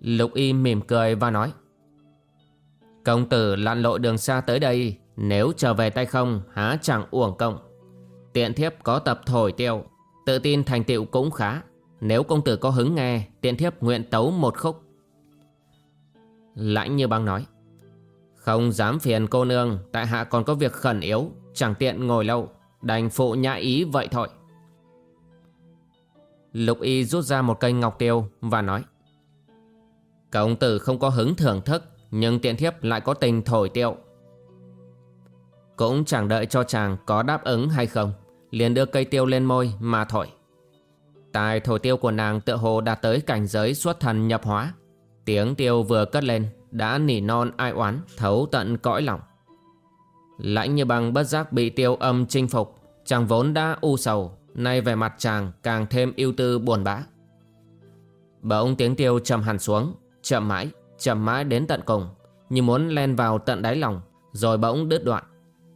Lục y mỉm cười và nói, Công tử lặn lội đường xa tới đây, Nếu trở về tay không, há chẳng uổng công. Tiện thiếp có tập thổi tiêu Tự tin thành tựu cũng khá. Nếu công tử có hứng nghe, Tiện thiếp nguyện tấu một khúc. Lãnh như băng nói, Không dám phiền cô nương, Tại hạ còn có việc khẩn yếu, Chẳng tiện ngồi lâu. Đành phụ nhã ý vậy thôi. Lục y rút ra một cây ngọc tiêu Và nói, Công tử không có hứng thưởng thức, nhưng tiện thiếp lại có tình thổi tiệu. Cũng chẳng đợi cho chàng có đáp ứng hay không? Liền đưa cây tiêu lên môi mà thổi. Tài thổi tiêu của nàng tựa hồ đạt tới cảnh giới xuất thần nhập hóa. Tiếng tiêu vừa cất lên, Đã nỉ non ai oán, Thấu tận cõi lòng. Lãnh như bằng bất giác bị tiêu âm chinh phục, Chàng vốn đã u sầu, Nay về mặt chàng càng thêm ưu tư buồn bã. Bỗng tiếng tiêu trầm hẳn xuống, Chậm mãi Chậm mãi đến tận cùng, Như muốn len vào tận đáy lòng, Rồi bỗng đứt đoạn.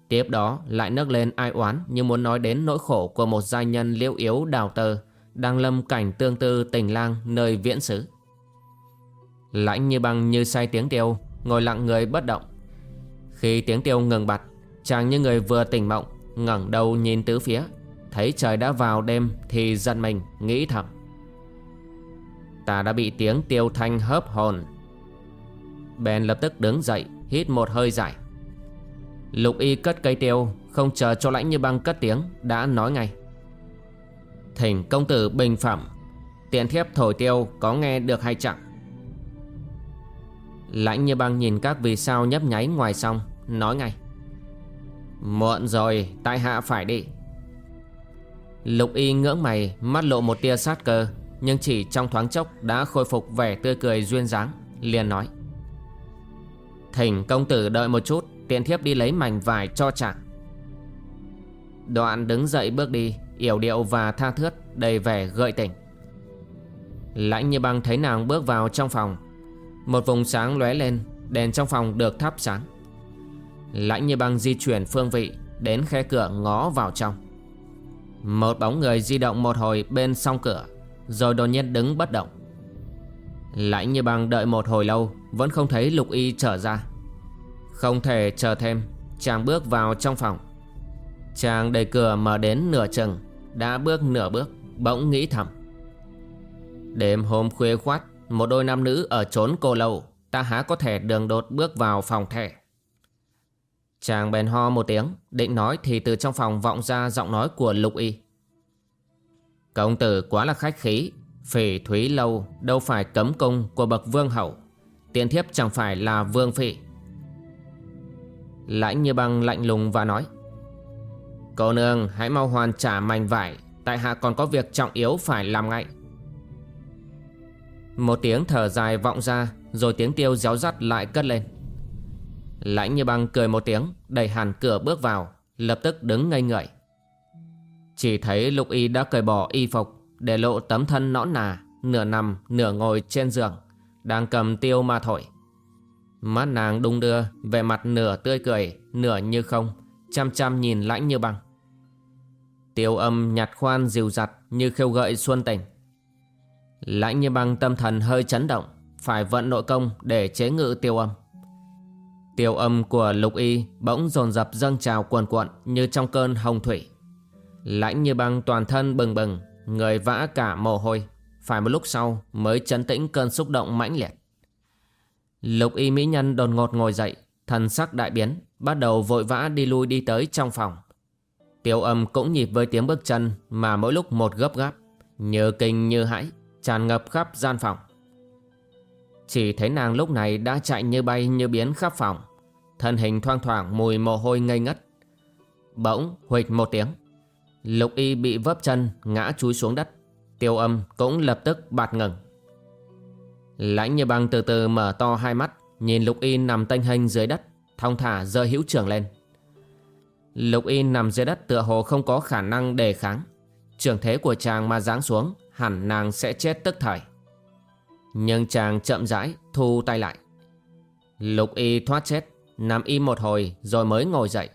Tiếp đó, lại nấc lên ai oán Như muốn nói đến nỗi khổ của một gia nhân liễu yếu đào tơ, Đang lâm cảnh tương tư tình lang nơi viễn xứ. Lãnh như băng như say tiếng tiêu, Ngồi lặng người bất động. Khi tiếng tiêu ngừng bặt, Chàng như người vừa tỉnh mộng, ngẩng đầu nhìn tứ phía, Thấy trời đã vào đêm Thì giận mình, nghĩ thầm. Ta đã bị tiếng tiêu thanh hớp hồn. Bèn lập tức đứng dậy, Hít một hơi dài. Lục y cất cây tiêu, Không chờ cho lãnh như băng cất tiếng, Đã nói ngay. Thỉnh công tử bình phẩm, Tiện thiếp thổi tiêu có nghe được hay chẳng? Lãnh như băng nhìn các vì sao nhấp nháy ngoài sông Nói ngay. Muộn rồi, tại hạ phải đi. Lục y ngưỡng mày, Mắt lộ một tia sát cơ, Nhưng chỉ trong thoáng chốc đã khôi phục vẻ tươi cười duyên dáng, liền nói. Thỉnh công tử đợi một chút Tiện thiếp đi lấy mảnh vải cho chàng. Đoạn đứng dậy bước đi, Yểu điệu và tha thướt, Đầy vẻ gợi tỉnh Lãnh như băng thấy nàng bước vào trong phòng. Một vùng sáng lóe lên, Đèn trong phòng được thắp sáng. Lãnh như băng di chuyển phương vị, Đến khe cửa ngó vào trong. Một bóng người di động một hồi bên song cửa, Rồi đột nhiên đứng bất động. Lãnh như băng đợi một hồi lâu, Vẫn không thấy lục y trở ra. Không thể chờ thêm. Chàng bước vào trong phòng. Chàng đẩy cửa mở đến nửa chừng, Đã bước nửa bước, Bỗng nghĩ thầm. Đêm hôm khuya khoát Một đôi nam nữ ở trốn cô lâu, Ta há có thể đường đột bước vào phòng thẻ. Chàng bèn ho một tiếng, Định nói thì từ trong phòng vọng ra giọng nói của lục y. Công tử quá là khách khí, Phỉ thúy lâu, đâu phải cấm cung của bậc vương hậu. Tiện thiếp chẳng phải là vương phỉ. Lãnh như băng lạnh lùng và nói, Cô nương, hãy mau hoàn trả mảnh vải. Tại hạ còn có việc trọng yếu phải làm ngay. Một tiếng thở dài vọng ra, Rồi tiếng tiêu réo rắt lại cất lên. Lãnh như băng cười một tiếng, Đẩy hẳn cửa bước vào, Lập tức đứng ngây ngợi Chỉ thấy lục y đã cởi bỏ y phục, Để lộ tấm thân nõn nà, Nửa nằm, nửa ngồi trên giường, Đang cầm tiêu ma thổi. Mắt nàng đung đưa Về mặt nửa tươi cười Nửa như không Chăm chăm nhìn lãnh như băng Tiêu âm nhạt khoan dịu dặt Như khêu gợi xuân tình Lãnh như băng tâm thần hơi chấn động Phải vận nội công để chế ngự tiêu âm Tiêu âm của lục y bỗng dồn dập dâng trào cuồn cuộn như trong cơn hồng thủy. Lãnh như băng toàn thân bừng bừng, người vã cả mồ hôi. Phải một lúc sau mới chấn tĩnh cơn xúc động mãnh liệt. Lục y mỹ nhân đột ngột ngồi dậy, thần sắc đại biến, bắt đầu vội vã đi lui đi tới trong phòng. Tiêu âm cũng nhịp với tiếng bước chân mà mỗi lúc một gấp gáp, như kinh như hãi, tràn ngập khắp gian phòng. Chỉ thấy nàng lúc này đã chạy như bay như biến khắp phòng Thân hình thoang thoảng mùi mồ hôi ngây ngất Bỗng huỵch một tiếng Lục y bị vấp chân ngã chúi xuống đất Tiêu âm cũng lập tức bạt ngừng Lãnh như băng từ từ mở to hai mắt, Nhìn lục y nằm tênh hênh dưới đất, Thong thả giơ hữu trưởng lên. Lục y nằm dưới đất tựa hồ không có khả năng đề kháng. Trường thế của chàng mà giáng xuống, Hẳn nàng sẽ chết tức thời. Nhưng chàng chậm rãi thu tay lại. Lục y thoát chết, Nằm im một hồi rồi mới ngồi dậy.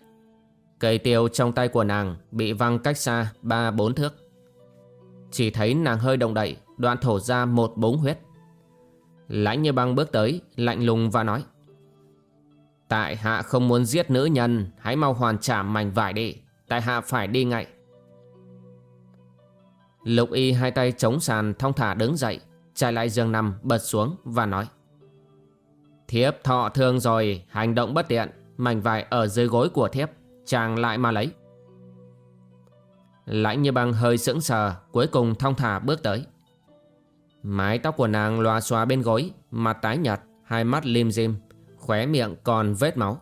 Cây tiêu trong tay của nàng Bị văng cách xa ba bốn thước. Chỉ thấy nàng hơi động đậy, Đoạn thổ ra một búng huyết. Lãnh như băng bước tới, Lạnh lùng và nói, Tại hạ không muốn giết nữ nhân, Hãy mau hoàn trả mảnh vải đi, Tại hạ phải đi ngay. Lục y hai tay chống sàn, thong thả đứng dậy Chạy lại giường nằm bật xuống và nói, Thiếp thọ thương rồi, Hành động bất tiện, Mảnh vải ở dưới gối của thiếp, Chàng lại mà lấy. Lãnh như băng hơi sững sờ, Cuối cùng thong thả bước tới. Mái tóc của nàng loa xóa bên gối, Mặt tái nhợt, Hai mắt lim dim, Khóe miệng còn vết máu.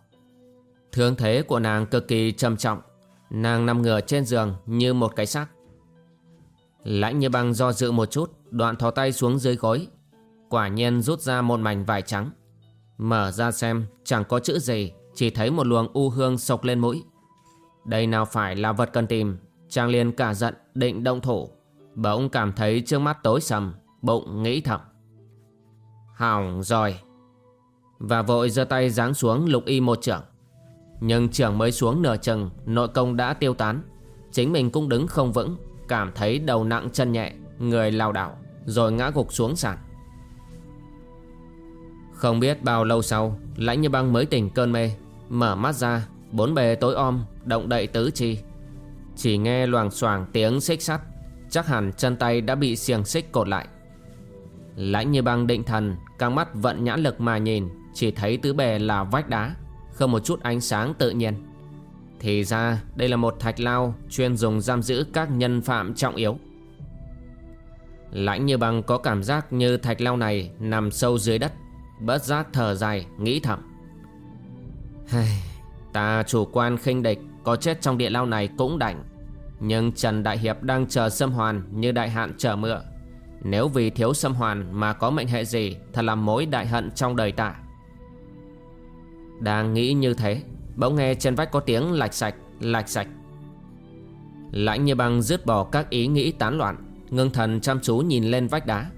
Thương thế của nàng cực kỳ trầm trọng. Nàng nằm ngửa trên giường như một cái xác. Lãnh như băng do dự một chút, Đoạn thò tay xuống dưới gối. Quả nhiên rút ra một mảnh vải trắng. Mở ra xem, chẳng có chữ gì, Chỉ thấy một luồng u hương sộc lên mũi. Đây nào phải là vật cần tìm, Chàng liền cả giận định động thủ. Bỗng cảm thấy trước mắt tối sầm. Bụng nghĩ thầm. Hỏng rồi. Và vội giơ tay giáng xuống lục y một trưởng Nhưng trưởng mới xuống nửa chừng, Nội công đã tiêu tán. Chính mình cũng đứng không vững, Cảm thấy đầu nặng chân nhẹ, Người lao đảo, Rồi ngã gục xuống sàn. Không biết bao lâu sau, Lãnh như băng mới tỉnh cơn mê, Mở mắt ra, Bốn bề tối om, Động đậy tứ chi. Chỉ nghe loàng xoàng tiếng xích sắt, Chắc hẳn chân tay đã bị xiềng xích cột lại. Lãnh như băng định thần, Căng mắt vận nhãn lực mà nhìn, Chỉ thấy tứ bề là vách đá, Không một chút ánh sáng tự nhiên. Thì ra, đây là một thạch lao Chuyên dùng giam giữ các nhân phạm trọng yếu. Lãnh như băng có cảm giác như thạch lao này Nằm sâu dưới đất Bớt giác thở dài, nghĩ thầm. Ta chủ quan khinh địch, Có chết trong địa lao này cũng đành. Nhưng Trần Đại Hiệp đang chờ xâm hoàn Như đại hạn chờ mưa nếu vì thiếu xâm hoàn mà có mệnh hệ gì, Thật là mối đại hận trong đời ta. Đang nghĩ như thế, Bỗng nghe trên vách có tiếng lạch sạch Lạch sạch Lãnh như băng dứt bỏ các ý nghĩ tán loạn, Ngưng thần chăm chú nhìn lên vách đá.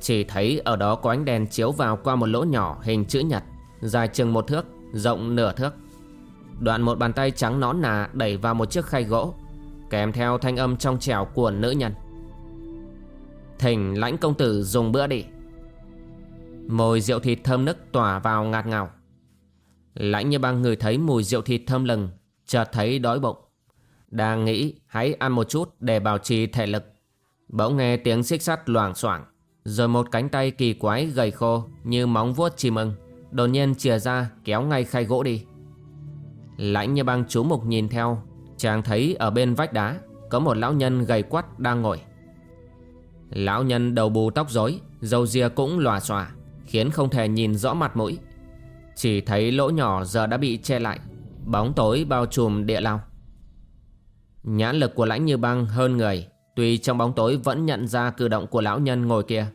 Chỉ thấy ở đó có ánh đèn chiếu vào qua một lỗ nhỏ hình chữ nhật, Dài chừng một thước, Rộng nửa thước. Đoạn một bàn tay trắng nón nà đẩy vào một chiếc khay gỗ, Kèm theo thanh âm trong trẻo của nữ nhân. Thỉnh lãnh công tử dùng bữa đi. Mùi rượu thịt thơm nức tỏa vào ngạt ngào. Lãnh như băng người thấy mùi rượu thịt thơm lừng, Chợt thấy đói bụng. Đang nghĩ, hãy ăn một chút để bảo trì thể lực. Bỗng nghe tiếng xích sắt loảng xoảng, Rồi một cánh tay kỳ quái gầy khô Như móng vuốt chim ưng, Đột nhiên chìa ra kéo ngay khay gỗ đi. Lãnh như băng chú mục nhìn theo, Chàng thấy ở bên vách đá Có một lão nhân gầy quắt đang ngồi. Lão nhân đầu bù tóc rối Dầu ria cũng lòa xòa, Khiến không thể nhìn rõ mặt mũi. Chỉ thấy lỗ nhỏ giờ đã bị che lại, Bóng tối bao trùm địa lao. Nhãn lực của lãnh như băng hơn người, Tuy trong bóng tối vẫn nhận ra cử động của lão nhân ngồi kia.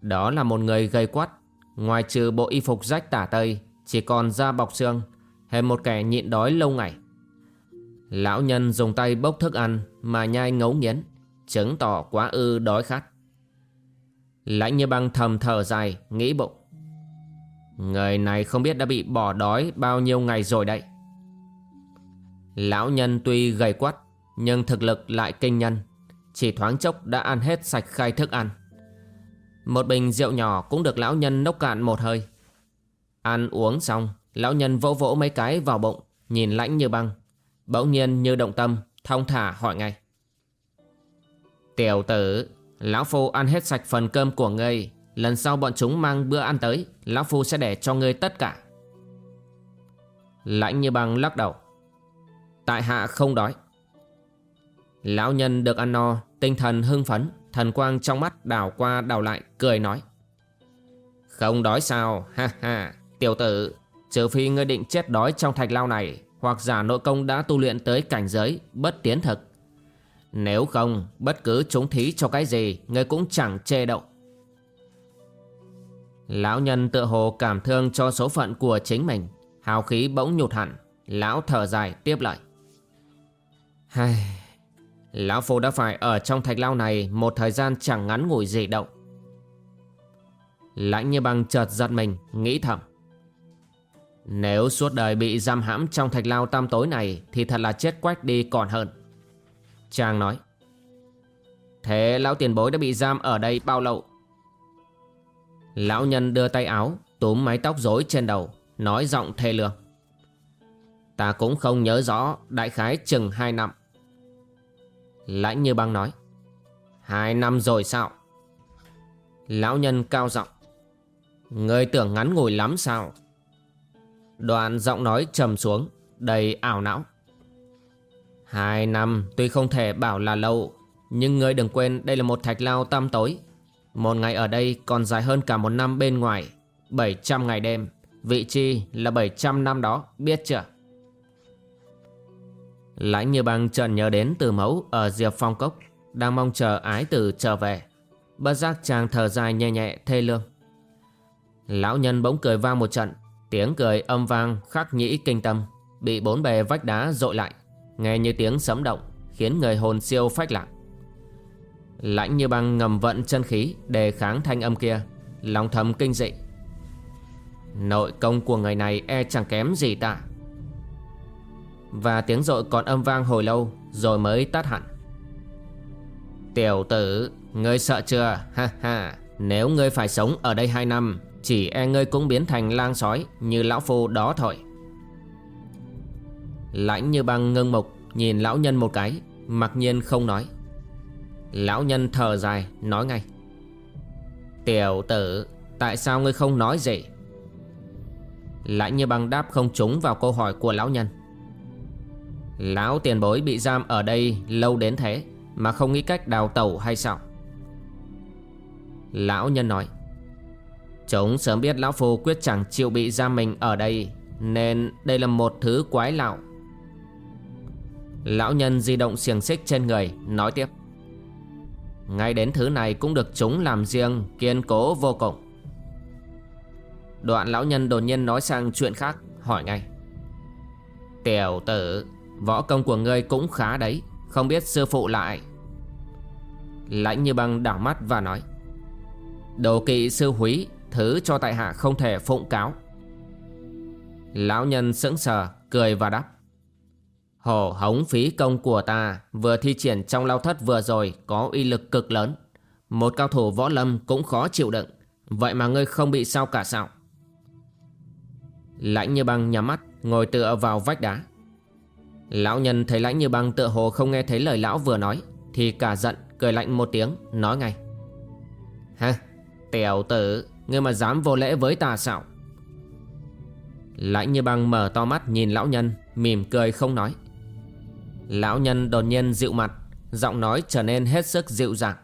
Đó là một người gây quắt Ngoài trừ bộ y phục rách tả tơi, Chỉ còn da bọc xương Hay một kẻ nhịn đói lâu ngày. Lão nhân dùng tay bốc thức ăn Mà nhai ngấu nghiến. Chứng tỏ quá ư đói khát. Lãnh như băng thầm thở dài, Nghĩ bụng. Người này không biết đã bị bỏ đói Bao nhiêu ngày rồi đây Lão nhân tuy gầy quắt, Nhưng thực lực lại kinh nhân. Chỉ thoáng chốc đã ăn hết sạch khai thức ăn. Một bình rượu nhỏ Cũng được lão nhân nốc cạn một hơi. Ăn uống xong, Lão nhân vỗ vỗ mấy cái vào bụng, Nhìn lãnh như băng. Bỗng nhiên như động tâm, Thong thả hỏi ngay. Tiểu tử, Lão Phu ăn hết sạch phần cơm của ngươi, Lần sau bọn chúng mang bữa ăn tới, Lão Phu sẽ để cho ngươi tất cả. Lãnh như băng lắc đầu. Tại hạ không đói. Lão nhân được ăn no, Tinh thần hưng phấn, Thần quang trong mắt đảo qua đảo lại, Cười nói. Không đói sao? Ha ha, Tiểu tử, Trừ phi ngươi định chết đói trong thạch lao này, Hoặc giả nội công đã tu luyện tới cảnh giới Bất tiến thực nếu không, bất cứ chúng thí cho cái gì Ngươi cũng chẳng chê đậu Lão nhân tự hồ cảm thương cho số phận của chính mình. Hào khí bỗng nhụt hẳn. Lão thở dài, tiếp lại Hai... Lão Phu đã phải ở trong thạch lao này Một thời gian chẳng ngắn ngủi gì đâu. Lãnh như băng chợt giật mình, Nghĩ thầm. Nếu suốt đời bị giam hãm trong thạch lao tam tối này Thì thật là chết quách đi còn hơn. Chàng nói. Thế lão tiền bối đã bị giam ở đây bao lâu? Lão nhân đưa tay áo, Túm mái tóc rối trên đầu, Nói giọng thê lương. Ta cũng không nhớ rõ, Đại khái chừng 2 năm. Lãnh như băng nói. Hai năm rồi sao? Lão nhân cao giọng. Người tưởng ngắn ngủi lắm sao? Đoạn giọng nói trầm xuống, Đầy ảo não. Hai năm, tuy không thể bảo là lâu, Nhưng ngươi đừng quên đây là một thạch lao tam tối. Một ngày ở đây còn dài hơn cả một năm bên ngoài 700 ngày đêm. Vị chi là 700 năm đó, biết chưa? Lãnh như băng trần nhớ đến từ mẫu ở Diệp Phong Cốc, Đang mong chờ ái tử trở về. Bất giác chàng thở dài nhẹ nhẹ, thê lương. Lão nhân bỗng cười vang một trận, Tiếng cười âm vang khắc nhĩ kinh tâm, Bị bốn bề vách đá dội lại. Nghe như tiếng sấm động, Khiến người hồn siêu phách lạc. Lãnh như băng ngầm vận chân khí Để kháng thanh âm kia, Lòng thầm kinh dị. Nội công của người này e chẳng kém gì ta. Và tiếng rội còn âm vang hồi lâu Rồi mới tắt hẳn. Tiểu tử, Ngươi sợ chưa? Ha ha, Nếu ngươi phải sống ở đây hai năm, Chỉ e ngươi cũng biến thành lang sói Như lão phu đó thôi. Lãnh như băng ngưng mục, Nhìn lão nhân một cái, Mặc nhiên không nói. Lão nhân thở dài, nói ngay. Tiểu tử, Tại sao ngươi không nói gì? Lãnh như băng đáp không trúng vào câu hỏi của lão nhân. Lão tiền bối bị giam ở đây lâu đến thế Mà không nghĩ cách đào tẩu hay sao? Lão nhân nói, Chúng sớm biết lão phu quyết chẳng chịu bị giam mình ở đây, Nên đây là một thứ quái lạo Lão nhân di động xiềng xích trên người, Nói tiếp. Ngay đến thứ này cũng được chúng làm riêng, Kiên cố vô cùng. Đoạn lão nhân đột nhiên nói sang chuyện khác, Hỏi ngay. Tiểu tử, Võ công của ngươi cũng khá đấy, Không biết sư phụ lại Lãnh như băng đảo mắt và nói. Đồ kỵ sư húy, Thứ cho tại hạ không thể phụng cáo. Lão nhân sững sờ, Cười và đáp. Hổ hống phí công của ta, Vừa thi triển trong lao thất vừa rồi Có uy lực cực lớn. Một cao thủ võ lâm cũng khó chịu đựng. Vậy mà ngươi không bị sao cả sao? Lãnh như băng nhắm mắt, Ngồi tựa vào vách đá. Lão nhân thấy lãnh như băng tựa hồ không nghe thấy lời lão vừa nói, Thì cả giận, cười lạnh một tiếng, Nói ngay. Ha Tiểu tử, Ngươi mà dám vô lễ với ta sao? Lãnh như băng mở to mắt nhìn lão nhân, Mỉm cười không nói. Lão nhân đột nhiên dịu mặt, Giọng nói trở nên hết sức dịu dàng.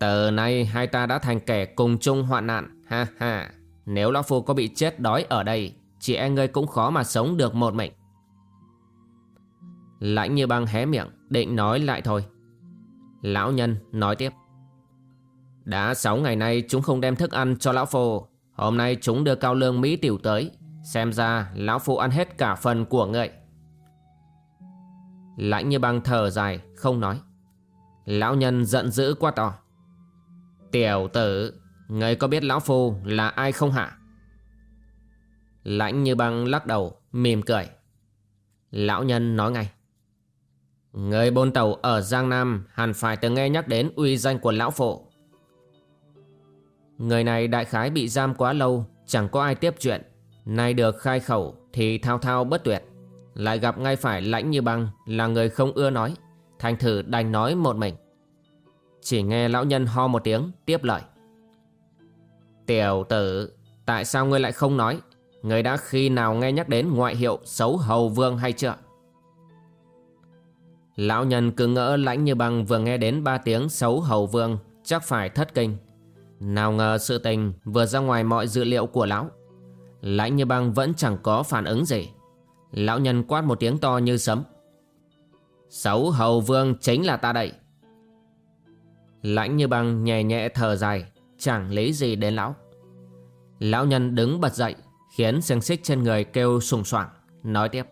Từ nay hai ta đã thành kẻ cùng chung hoạn nạn, Ha ha. Nếu lão phu có bị chết đói ở đây, Chị em ngươi cũng khó mà sống được một mình. Lãnh như băng hé miệng, Định nói lại thôi. Lão nhân nói tiếp. Đã 6 ngày nay chúng không đem thức ăn cho lão phu. Hôm nay chúng đưa cao lương Mỹ tiểu tới. Xem ra lão phu ăn hết cả phần của ngợi Lãnh như băng thở dài, không nói. Lão nhân giận dữ quá to. Tiểu tử, Người có biết lão phu là ai không hả? Lãnh như băng lắc đầu, mỉm cười. Lão nhân nói ngay. Người bôn tàu ở Giang Nam Hẳn phải từng nghe nhắc đến uy danh của lão phụ Người này đại khái bị giam quá lâu, Chẳng có ai tiếp chuyện. Nay được khai khẩu thì thao thao bất tuyệt. Lại gặp ngay phải lãnh như băng, Là người không ưa nói. Thành thử đành nói một mình. Chỉ nghe lão nhân ho một tiếng, Tiếp lời. Tiểu tử, Tại sao ngươi lại không nói? Ngươi đã khi nào nghe nhắc đến ngoại hiệu Xấu hầu vương hay chưa? Lão nhân cứ ngỡ lãnh như băng Vừa nghe đến ba tiếng xấu hầu vương, Chắc phải thất kinh. Nào ngờ sự tình vừa ra ngoài mọi dự liệu của lão. Lãnh như băng vẫn chẳng có phản ứng gì. Lão nhân quát một tiếng to như sấm. Sáu hầu vương chính là ta đây. Lãnh như băng nhẹ nhẹ thở dài, Chẳng lý gì đến lão. Lão nhân đứng bật dậy, Khiến xiềng xích trên người kêu sùng soảng, Nói tiếp.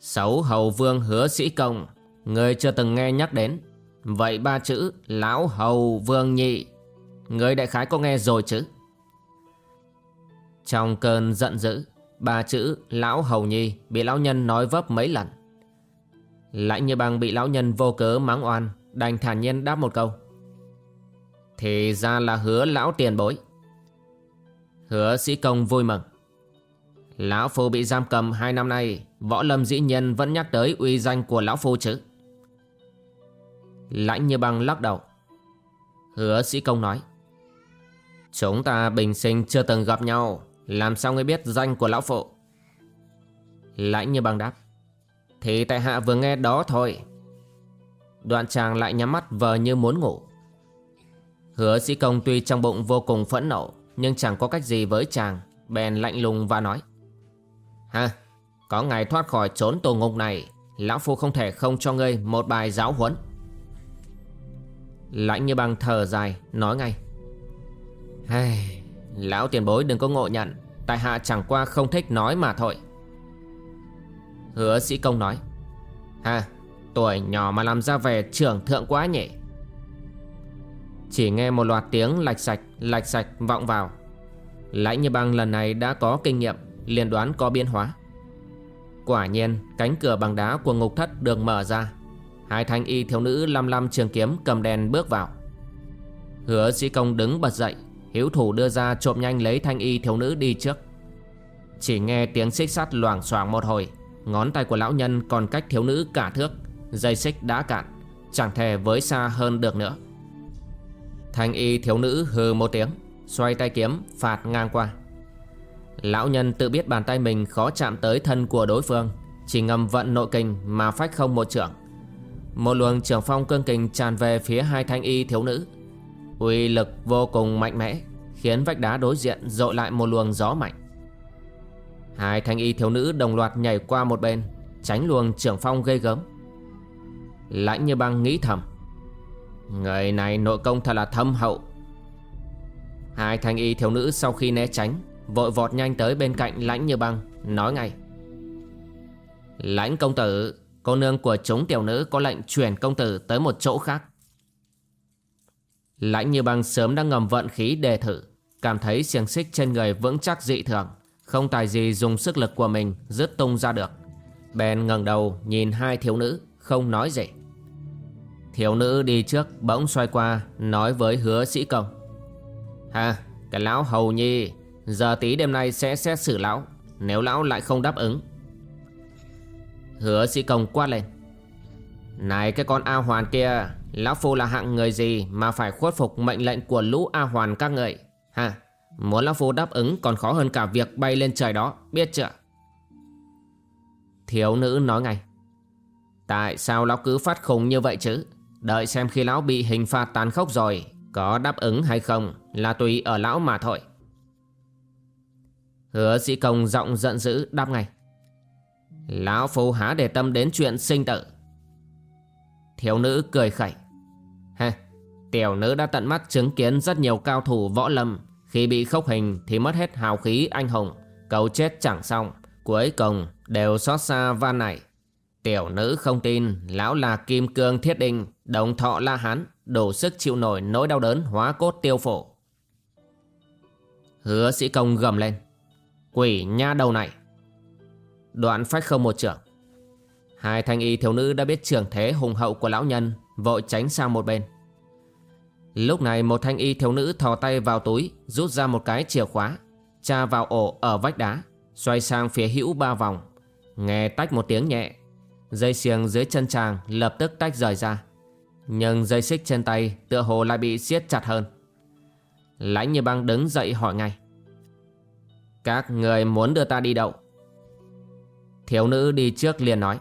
Sáu hầu vương hứa sĩ công, Người chưa từng nghe nhắc đến. Vậy ba chữ Lão hầu vương nhị, Người đại khái có nghe rồi chứ? Trong cơn giận dữ Ba chữ, lão hầu nhi Bị lão nhân nói vấp mấy lần. Lãnh như băng bị lão nhân vô cớ mắng oan, Đành thản nhiên đáp một câu. Thì ra là hứa lão tiền bối. Hứa sĩ công vui mừng. Lão Phu bị giam cầm hai năm nay, Võ lâm dĩ nhân vẫn nhắc tới uy danh của Lão Phu chứ. Lãnh như băng lắc đầu. Hứa sĩ công nói. Chúng ta bình sinh chưa từng gặp nhau làm sao ngươi biết danh của lão phụ? Lãnh như băng đáp Thì tại hạ vừa nghe đó thôi. Đoạn chàng lại nhắm mắt vờ như muốn ngủ. Hứa sĩ công tuy trong bụng vô cùng phẫn nộ Nhưng chẳng có cách gì với chàng Bèn lạnh lùng và nói. Ha Có ngày thoát khỏi trốn tù ngục này Lão Phu không thể không cho ngươi một bài giáo huấn. Lãnh như băng thở dài Nói ngay. Hey, Lão tiền bối đừng có ngộ nhận, Tại hạ chẳng qua không thích nói mà thôi. Hứa sĩ công nói, Ha, Tuổi nhỏ mà làm ra về trưởng thượng quá nhỉ? Chỉ nghe một loạt tiếng lạch sạch Lạch sạch vọng vào. Lãnh như băng lần này đã có kinh nghiệm, liền đoán có biến hóa. Quả nhiên, cánh cửa bằng đá của ngục thất được mở ra. Hai thanh y thiếu nữ lăm lăm trường kiếm cầm đèn bước vào. Hứa sĩ công đứng bật dậy Hiếu thủ đưa ra trộm nhanh lấy thanh y thiếu nữ đi trước. Chỉ nghe tiếng xích sắt loảng xoảng một hồi, Ngón tay của lão nhân còn cách thiếu nữ cả thước, Dây xích đã cạn, Chẳng thể với xa hơn được nữa. Thanh y thiếu nữ hừ một tiếng, Xoay tay kiếm, phạt ngang qua. Lão nhân tự biết bàn tay mình khó chạm tới thân của đối phương, Chỉ ngầm vận nội kinh mà phách không một trưởng. Một luồng trưởng phong cương kình tràn về phía hai thanh y thiếu nữ uy lực vô cùng mạnh mẽ, Khiến vách đá đối diện dội lại một luồng gió mạnh. Hai thanh y thiếu nữ đồng loạt nhảy qua một bên, Tránh luồng trưởng phong gây gớm. Lãnh như băng nghĩ thầm, Người này nội công thật là thâm hậu. Hai thanh y thiếu nữ sau khi né tránh, Vội vọt nhanh tới bên cạnh lãnh như băng, Nói ngay, Lãnh công tử, Cô nương của chúng tiểu nữ có lệnh chuyển công tử tới một chỗ khác. Lãnh như băng sớm đã ngầm vận khí đề thử. Cảm thấy xiềng xích trên người vững chắc dị thường. Không tài gì dùng sức lực của mình dứt tung ra được. Bèn ngẩng đầu nhìn hai thiếu nữ, Không nói gì. Thiếu nữ đi trước bỗng xoay qua, Nói với hứa sĩ công. Ha, cái lão hầu nhi, Giờ tí đêm nay sẽ xét xử lão, Nếu lão lại không đáp ứng. Hứa sĩ công quát lên. Này cái con A Hoàn kia Lão Phu là hạng người gì Mà phải khuất phục mệnh lệnh của lũ A Hoàn các người? Ha Muốn Lão Phu đáp ứng còn khó hơn cả việc bay lên trời đó, Biết chưa? Thiếu nữ nói ngay. Tại sao lão cứ phát khùng như vậy chứ? Đợi xem khi lão bị hình phạt tàn khốc rồi, Có đáp ứng hay không Là tùy ở lão mà thôi. Hứa sĩ công giọng giận dữ đáp ngay. Lão phu há để tâm đến chuyện sinh tử. Thiếu nữ cười khẩy. Tiểu nữ đã tận mắt chứng kiến rất nhiều cao thủ võ lâm. Khi bị khốc hình thì mất hết hào khí anh hùng. Cầu chết chẳng xong, Cuối cùng đều xót xa van này Tiểu nữ không tin, Lão là kim cương thiết đinh, Đồng thọ la hán, Đủ sức chịu nổi nỗi đau đớn hóa cốt tiêu phổ. Hứa sĩ công gầm lên. Quỷ nha đầu này. Đoạn phách không một trưởng. Hai thanh y thiếu nữ đã biết trưởng thế hùng hậu của lão nhân, Vội tránh sang một bên. Lúc này một thanh y thiếu nữ thò tay vào túi, Rút ra một cái chìa khóa Tra vào ổ ở vách đá, Xoay sang phía hữu ba vòng. Nghe tách một tiếng nhẹ, Dây xiềng dưới chân chàng lập tức tách rời ra. Nhưng dây xích trên tay tựa hồ lại bị siết chặt hơn. Lãnh như băng đứng dậy hỏi ngay. Các người muốn đưa ta đi đâu? Thiếu nữ đi trước liền nói.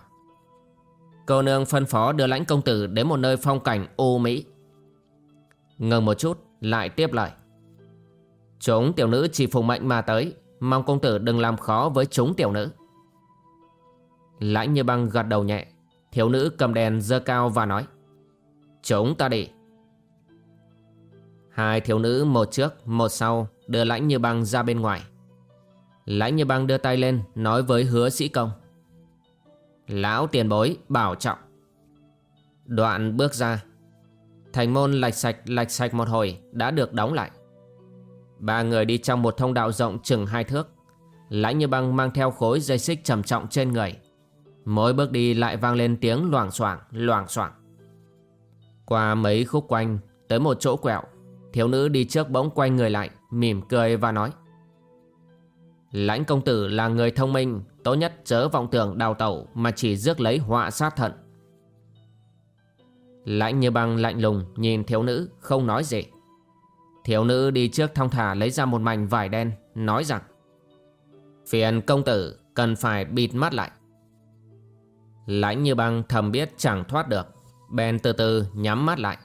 Cô nương phân phó đưa lãnh công tử đến một nơi phong cảnh ô mỹ. Ngừng một chút, lại tiếp lời. Chúng tiểu nữ chỉ phụng mệnh mà tới, Mong công tử đừng làm khó với chúng tiểu nữ. Lãnh như băng gật đầu nhẹ, Thiếu nữ cầm đèn dơ cao và nói, Chúng ta đi. Hai thiếu nữ một trước, một sau đưa lãnh như băng ra bên ngoài. Lãnh như băng đưa tay lên, Nói với hứa sĩ công, Lão tiền bối bảo trọng. Đoạn bước ra Thành môn lạch sạch lạch sạch một hồi Đã được đóng lại. Ba người đi trong một thông đạo rộng chừng hai thước. Lãnh như băng mang theo khối dây xích trầm trọng trên người. Mỗi bước đi lại vang lên tiếng loảng xoảng loảng xoảng. Qua mấy khúc quanh, Tới một chỗ quẹo, Thiếu nữ đi trước bỗng quay người lại, Mỉm cười và nói. Lãnh công tử là người thông minh, Tốt nhất chớ vọng tưởng đào tẩu Mà chỉ rước lấy họa sát thận Lãnh như băng, lạnh lùng, Nhìn thiếu nữ, không nói gì. Thiếu nữ đi trước thong thả Lấy ra một mảnh vải đen, Nói rằng, Phiền công tử, cần phải bịt mắt lại. Lãnh như băng thầm biết chẳng thoát được, Bèn từ từ nhắm mắt lại.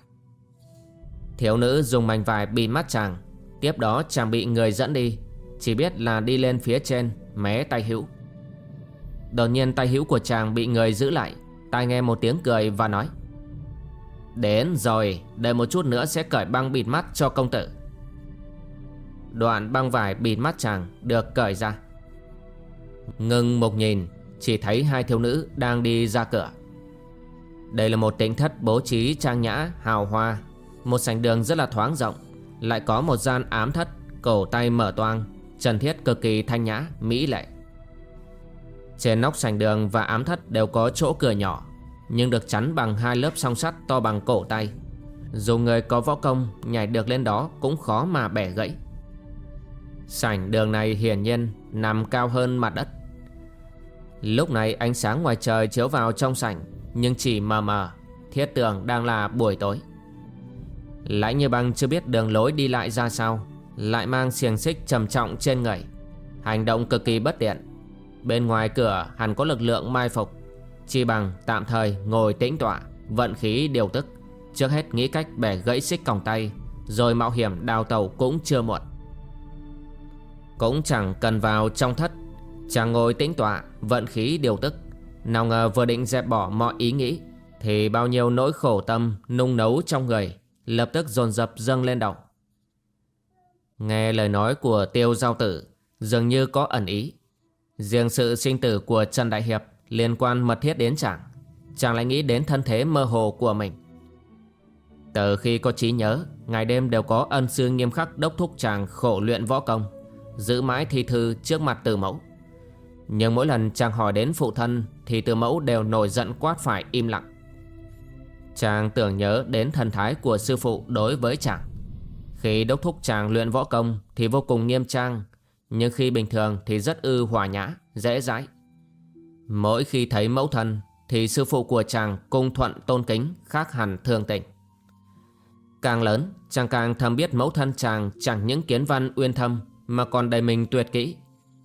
Thiếu nữ dùng mảnh vải bịt mắt chàng, Tiếp đó chàng bị người dẫn đi, chỉ biết là đi lên phía trên, Mé tay hữu. Đột nhiên tay hữu của chàng bị người giữ lại, Tai nghe một tiếng cười và nói Đến rồi Đợi một chút nữa sẽ cởi băng bịt mắt cho công tử. Đoạn băng vải bịt mắt chàng Được cởi ra. Ngưng một nhìn Chỉ thấy hai thiếu nữ đang đi ra cửa. Đây là một tính thất bố trí trang nhã Hào hoa Một sảnh đường rất là thoáng rộng Lại có một gian ám thất Cổ tay mở toang Trần thiết cực kỳ thanh nhã, mỹ lệ. Trên nóc sảnh đường và ám thất đều có chỗ cửa nhỏ. Nhưng được chắn bằng hai lớp song sắt to bằng cổ tay. Dù người có võ công, nhảy được lên đó cũng khó mà bẻ gãy. Sảnh đường này hiển nhiên nằm cao hơn mặt đất. Lúc này ánh sáng ngoài trời chiếu vào trong sảnh, Nhưng chỉ mờ mờ, Thiết tưởng đang là buổi tối. Lãnh như băng chưa biết đường lối đi lại ra sao, lại mang xiềng xích trầm trọng trên người. Hành động cực kỳ bất tiện. Bên ngoài cửa hẳn có lực lượng mai phục. Chỉ bằng tạm thời ngồi tĩnh tọa, Vận khí điều tức. Trước hết nghĩ cách bẻ gãy xích còng tay, Rồi mạo hiểm đào tàu cũng chưa muộn. Cũng chẳng cần vào trong thất, Chàng ngồi tĩnh tọa, Vận khí điều tức. Nào ngờ vừa định dẹp bỏ mọi ý nghĩ, Thì bao nhiêu nỗi khổ tâm Nung nấu trong người Lập tức dồn dập dâng lên đầu. Nghe lời nói của tiêu giao tử, Dường như có ẩn ý. Riêng sự sinh tử của Trần Đại Hiệp Liên quan mật thiết đến chàng Chàng lại nghĩ đến thân thế mơ hồ của mình. Từ khi có trí nhớ Ngày đêm đều có ân sư nghiêm khắc Đốc thúc chàng khổ luyện võ công Giữ mãi thi thư trước mặt từ mẫu. Nhưng mỗi lần chàng hỏi đến phụ thân Thì từ mẫu đều nổi giận quát phải im lặng. Chàng tưởng nhớ đến thần thái của sư phụ đối với chàng. Khi đốc thúc chàng luyện võ công thì vô cùng nghiêm trang, nhưng khi bình thường thì rất ư hòa nhã, dễ dãi. Mỗi khi thấy mẫu thân thì sư phụ của chàng cung thuận tôn kính khác hẳn thường tình. Càng lớn, chàng càng thầm biết mẫu thân chàng chẳng những kiến văn uyên thâm mà còn đầy mình tuyệt kỹ,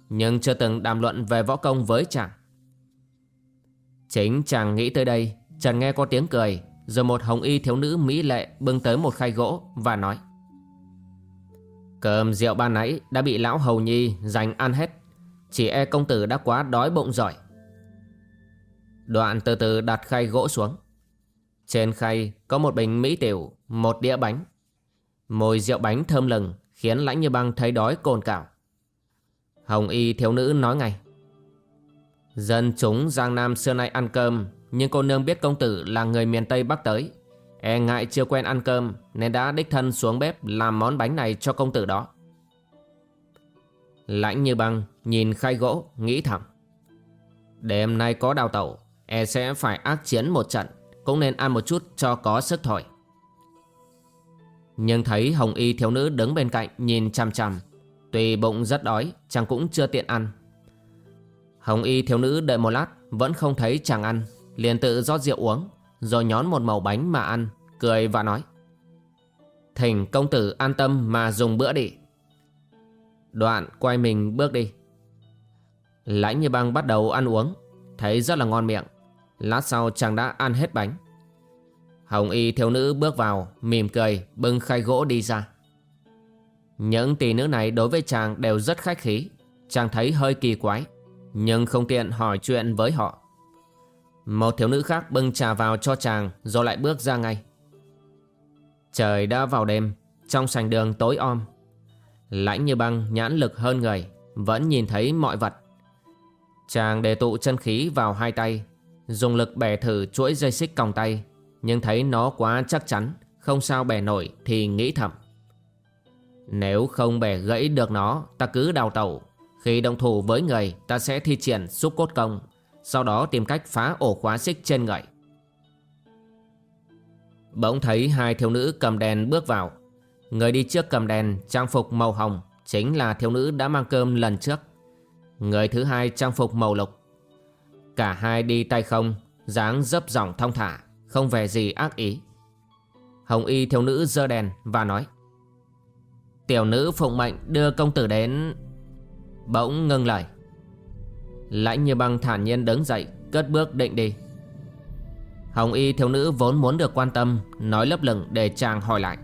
nhưng chưa từng đàm luận về võ công với chàng. Chính chàng nghĩ tới đây, chàng nghe có tiếng cười, rồi một hồng y thiếu nữ mỹ lệ bưng tới một khay gỗ và nói Cơm rượu ban nãy đã bị lão hầu nhi dành ăn hết Chỉ e công tử đã quá đói bụng giỏi. Đoạn từ từ đặt khay gỗ xuống. Trên khay có một bình mỹ tiểu, Một đĩa bánh. Mùi rượu bánh thơm lừng Khiến lãnh như băng thấy đói cồn cào. Hồng y thiếu nữ nói ngay. Dân chúng Giang Nam xưa nay ăn cơm, Nhưng cô nương biết công tử là người miền Tây Bắc tới. E ngại chưa quen ăn cơm Nên đã đích thân xuống bếp Làm món bánh này cho công tử đó. Lãnh như băng Nhìn khay gỗ, nghĩ thầm. Đêm nay có đào tẩu E sẽ phải ác chiến một trận, Cũng nên ăn một chút cho có sức thổi. Nhưng thấy hồng y thiếu nữ đứng bên cạnh Nhìn chằm chằm, Tuy bụng rất đói, Chàng cũng chưa tiện ăn. Hồng y thiếu nữ đợi một lát, Vẫn không thấy chàng ăn, Liền tự rót rượu uống, rồi nhón một mẩu bánh mà ăn, Cười và nói, Thỉnh công tử an tâm mà dùng bữa đi. Đoạn quay mình bước đi. Lãnh như băng bắt đầu ăn uống, Thấy rất là ngon miệng. Lát sau chàng đã ăn hết bánh. Hồng y thiếu nữ bước vào, Mỉm cười, bưng khay gỗ đi ra. Những tỷ nữ này đối với chàng đều rất khách khí. Chàng thấy hơi kỳ quái, Nhưng không tiện hỏi chuyện với họ. Một thiếu nữ khác bưng trà vào cho chàng, Rồi lại bước ra ngay. Trời đã vào đêm, Trong sành đường tối om. Lãnh như băng, nhãn lực hơn người, Vẫn nhìn thấy mọi vật. Chàng đề tụ chân khí vào hai tay Dùng lực bẻ thử chuỗi dây xích còng tay, Nhưng thấy nó quá chắc chắn, Không sao bẻ nổi thì nghĩ thầm. Nếu không bẻ gãy được nó, Ta cứ đào tẩu. Khi động thủ với người, Ta sẽ thi triển xúc cốt công, sau đó tìm cách phá ổ khóa xích trên người. Bỗng thấy hai thiếu nữ cầm đèn bước vào. Người đi trước cầm đèn, trang phục màu hồng, Chính là thiếu nữ đã mang cơm lần trước. Người thứ hai trang phục màu lục. Cả hai đi tay không, dáng dấp dòng thong thả, Không về gì ác ý. Hồng y thiếu nữ dơ đèn và nói, Tiểu nữ phụng mệnh đưa công tử đến. Bỗng ngưng lời. Lãnh như băng thản nhiên đứng dậy, Cất bước định đi. Hồng y thiếu nữ vốn muốn được quan tâm, Nói lấp lửng để chàng hỏi lại.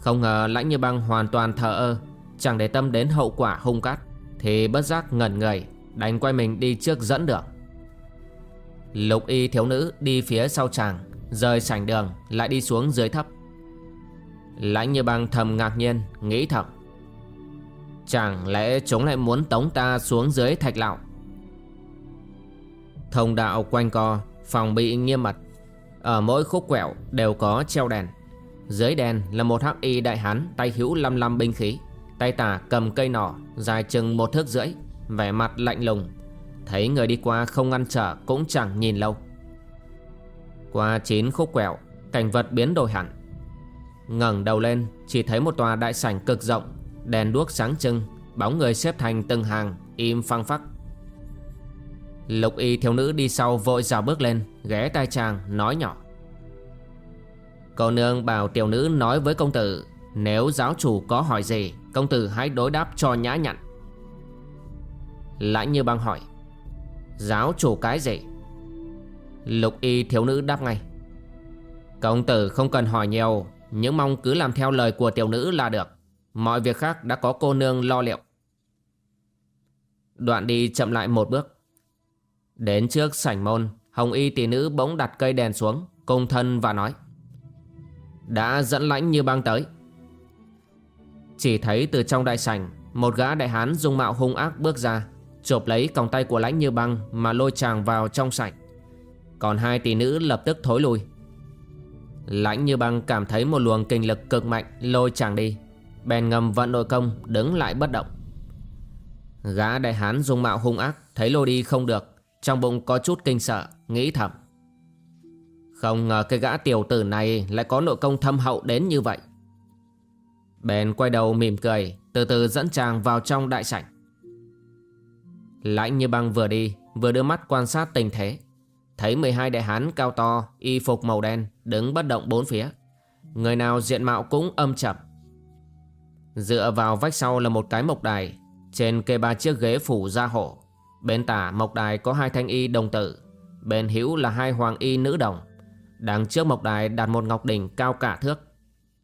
Không ngờ lãnh như băng hoàn toàn thờ ơ, Chẳng để tâm đến hậu quả hung cát Thì bất giác ngẩn người Đánh quay mình đi trước dẫn đường. Lục y thiếu nữ đi phía sau chàng, Rời sảnh đường, lại đi xuống dưới thấp. Lãnh như băng thầm ngạc nhiên, Nghĩ thầm. Chẳng lẽ chúng lại muốn tống ta xuống dưới thạch lạo? Thông đạo quanh co, Phòng bị nghiêm mật. Ở mỗi khúc quẹo đều có treo đèn. Dưới đèn là một hắc y đại hán Tay hữu lăm lăm binh khí. Tay tả cầm cây nỏ, Dài chừng một thước rưỡi, Vẻ mặt lạnh lùng Thấy người đi qua không ngăn trở Cũng chẳng nhìn lâu. Qua chín khúc quẹo, Cảnh vật biến đổi hẳn. Ngẩng đầu lên, Chỉ thấy một tòa đại sảnh cực rộng, Đèn đuốc sáng trưng, Bóng người xếp thành từng hàng, Im phăng phắc. Lục y thiếu nữ đi sau vội dào bước lên, Ghé tai chàng, nói nhỏ. Cô nương bảo tiểu nữ nói với công tử, Nếu giáo chủ có hỏi gì, Công tử hãy đối đáp cho nhã nhặn. Lãnh như băng hỏi Giáo chủ cái gì? Lục y thiếu nữ đáp ngay. Công tử không cần hỏi nhiều, những mong cứ làm theo lời của tiểu nữ là được. Mọi việc khác đã có cô nương lo liệu. Đoạn đi chậm lại một bước. Đến trước sảnh môn, Hồng y tỷ nữ bỗng đặt cây đèn xuống, Cùng thân và nói, Đã dẫn lãnh như băng tới. Chỉ thấy từ trong đại sảnh, Một gã đại hán dung mạo hung ác bước ra. Chộp lấy còng tay của lãnh như băng Mà lôi chàng vào trong sảnh. Còn hai tỷ nữ lập tức thối lui. Lãnh như băng cảm thấy một luồng kinh lực cực mạnh Lôi chàng đi. Bèn ngầm vận nội công, đứng lại bất động. Gã đại hán dung mạo hung ác, Thấy lôi đi không được, Trong bụng có chút kinh sợ, Nghĩ thầm. Không ngờ cái gã tiểu tử này Lại có nội công thâm hậu đến như vậy. Bèn quay đầu mỉm cười, Từ từ dẫn chàng vào trong đại sảnh. Lãnh như băng vừa đi, Vừa đưa mắt quan sát tình thế. Thấy 12 đại hán cao to, Y phục màu đen, Đứng bất động bốn phía. Người nào diện mạo cũng âm chậm Dựa vào vách sau là một cái mộc đài. Trên kê ba chiếc ghế phủ da hổ Bên tả mộc đài có hai thanh y đồng tử. Bên hữu là hai hoàng y nữ đồng. Đằng trước mộc đài đặt một ngọc đỉnh cao cả thước.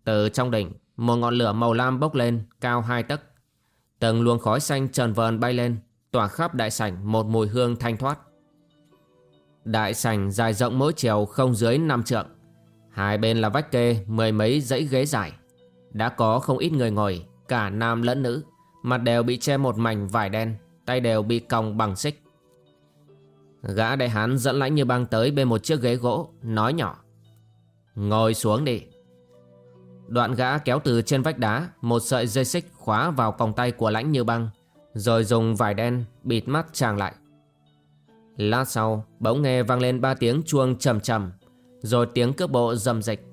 Từ trong đỉnh, Một ngọn lửa màu lam bốc lên, Cao hai tấc. Từng luồng khói xanh trần vờn bay lên. Tỏa khắp đại sảnh một mùi hương thanh thoát. Đại sảnh dài rộng mỗi chiều không dưới năm trượng. Hai bên là vách kê, mười mấy dãy ghế dài. Đã có không ít người ngồi, Cả nam lẫn nữ. Mặt đều bị che một mảnh vải đen, Tay đều bị còng bằng xích. Gã đại hán dẫn lãnh như băng tới bên một chiếc ghế gỗ, Nói nhỏ. Ngồi xuống đi. Đoạn gã kéo từ trên vách đá, Một sợi dây xích khóa vào còng tay của lãnh như băng. Rồi dùng vải đen bịt mắt chàng lại. Lát sau, bỗng nghe vang lên ba tiếng chuông trầm trầm, Rồi tiếng cước bộ rầm dịch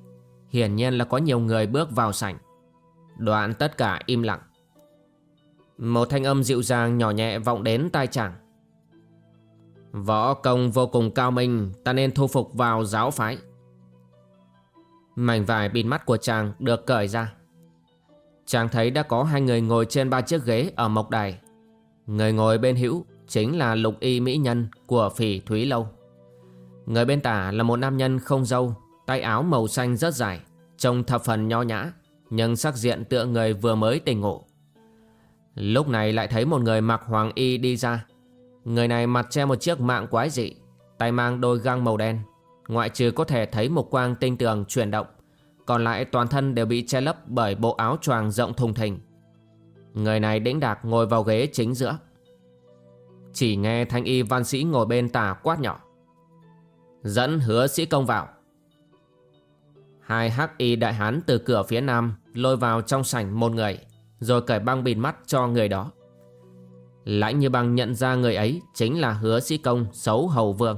Hiển nhiên là có nhiều người bước vào sảnh. Đoạn tất cả im lặng. Một thanh âm dịu dàng nhỏ nhẹ vọng đến tai chàng. Võ công vô cùng cao minh, Ta nên thu phục vào giáo phái. Mảnh vải bịt mắt của chàng được cởi ra. Chàng thấy đã có hai người ngồi trên ba chiếc ghế ở mộc đài. Người ngồi bên hữu chính là lục y mỹ nhân của phỉ Thúy Lâu. Người bên tả là một nam nhân không dâu, Tay áo màu xanh rất dài, Trông thập phần nho nhã, nhưng sắc diện tựa người vừa mới tỉnh ngộ. Lúc này lại thấy một người mặc hoàng y đi ra. Người này mặt che một chiếc mạng quái dị, Tay mang đôi găng màu đen, Ngoại trừ có thể thấy một quang tinh tường chuyển động, Còn lại toàn thân đều bị che lấp bởi bộ áo choàng rộng thùng thình. Người này đĩnh đạc ngồi vào ghế chính giữa Chỉ nghe thanh y văn sĩ ngồi bên tà quát nhỏ Dẫn hứa sĩ công vào Hai hắc y đại hán từ cửa phía nam lôi vào trong sảnh một người, rồi cởi băng bịt mắt cho người đó. Lãnh như băng nhận ra người ấy chính là hứa sĩ công xấu hầu vương.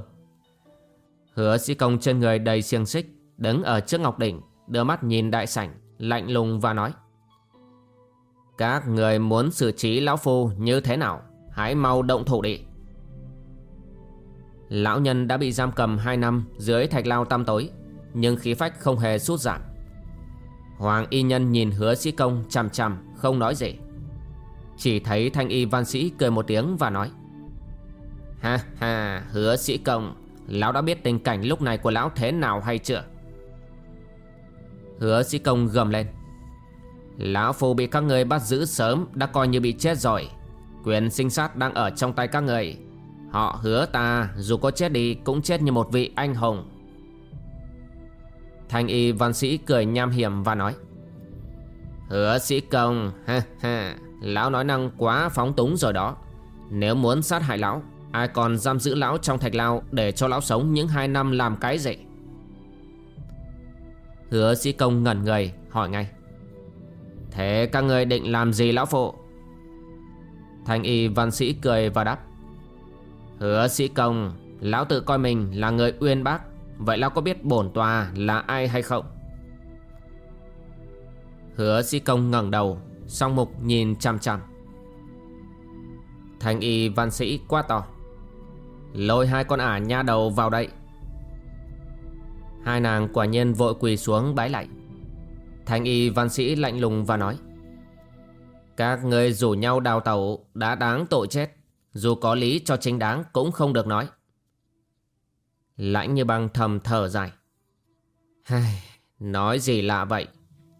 Hứa sĩ công trên người đầy xiềng xích, đứng ở trước ngọc đỉnh, đưa mắt nhìn đại sảnh, lạnh lùng và nói các người muốn xử trí lão phu như thế nào? Hãy mau động thủ đi. Lão nhân đã bị giam cầm 2 năm dưới thạch lao tam tối, nhưng khí phách không hề sút giảm. Hoàng y nhân nhìn hứa sĩ công chằm chằm, Không nói gì. Chỉ thấy thanh y văn sĩ cười một tiếng và nói, Ha ha, hứa sĩ công, Lão đã biết tình cảnh lúc này của lão thế nào hay chưa? Hứa sĩ công gầm lên Lão phu bị các người bắt giữ sớm Đã coi như bị chết rồi. Quyền sinh sát đang ở trong tay các người. Họ hứa ta, dù có chết đi, cũng chết như một vị anh hùng. Thanh y văn sĩ cười nham hiểm và nói, Hứa sĩ công, ha ha, Lão nói năng quá phóng túng rồi đó. Nếu muốn sát hại lão, Ai còn giam giữ lão trong thạch lao Để cho lão sống những hai năm làm cái gì? Hứa sĩ công ngẩn người, hỏi ngay Thế các người định làm gì lão phụ? Thanh y văn sĩ cười và đáp. Hứa sĩ công, Lão tự coi mình là người uyên bác. Vậy lão có biết bổn tòa là ai hay không? Hứa sĩ công ngẩng đầu, Song mục nhìn chằm chằm. Thanh y văn sĩ quá to. Lôi hai con ả nha đầu vào đây. Hai nàng quả nhiên vội quỳ xuống bái lạy. Thanh y văn sĩ lạnh lùng và nói Các người rủ nhau đào tẩu đã đáng tội chết. Dù có lý cho chính đáng cũng không được nói. Lãnh như băng thầm thở dài Hai, Nói gì lạ vậy?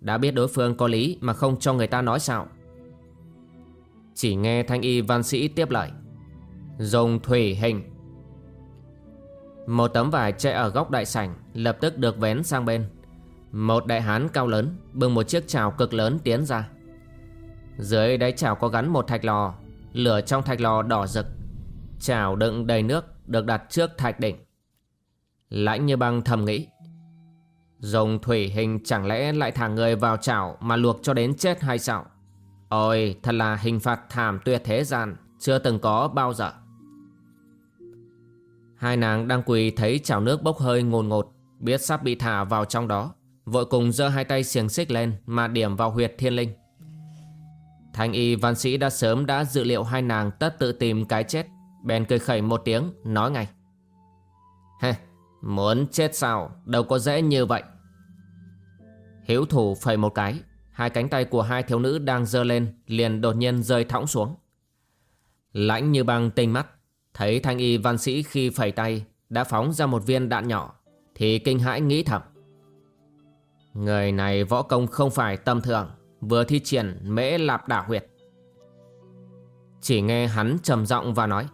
Đã biết đối phương có lý mà không cho người ta nói sao? Chỉ nghe thanh y văn sĩ tiếp lời Dùng thủy hình. Một tấm vải che ở góc đại sảnh Lập tức được vén sang bên. Một đại hán cao lớn Bưng một chiếc chảo cực lớn tiến ra. Dưới đáy chảo có gắn một thạch lò, Lửa trong thạch lò đỏ rực. Chảo đựng đầy nước Được đặt trước thạch đỉnh. Lãnh như băng thầm nghĩ. Dùng thủy hình chẳng lẽ lại thả người vào chảo Mà luộc cho đến chết hay sao? Ôi, thật là hình phạt thảm tuyệt thế gian, Chưa từng có bao giờ. Hai nàng đang quỳ thấy chảo nước bốc hơi ngồn ngột, Biết sắp bị thả vào trong đó. Vội cùng giơ hai tay xiềng xích lên Mà điểm vào huyệt thiên linh. Thanh y văn sĩ đã sớm đã dự liệu hai nàng tất tự tìm cái chết. Bèn cười khẩy một tiếng, nói ngay. Hê, Muốn chết sao? Đâu có dễ như vậy. Hiếu thủ phẩy một cái, Hai cánh tay của hai thiếu nữ đang giơ lên Liền đột nhiên rơi thõng xuống. Lãnh như băng tinh mắt, Thấy thanh y văn sĩ khi phẩy tay Đã phóng ra một viên đạn nhỏ, Thì kinh hãi nghĩ thầm. Người này võ công không phải tầm thường, Vừa thi triển mễ lạp đả huyệt. Chỉ nghe hắn trầm giọng và nói,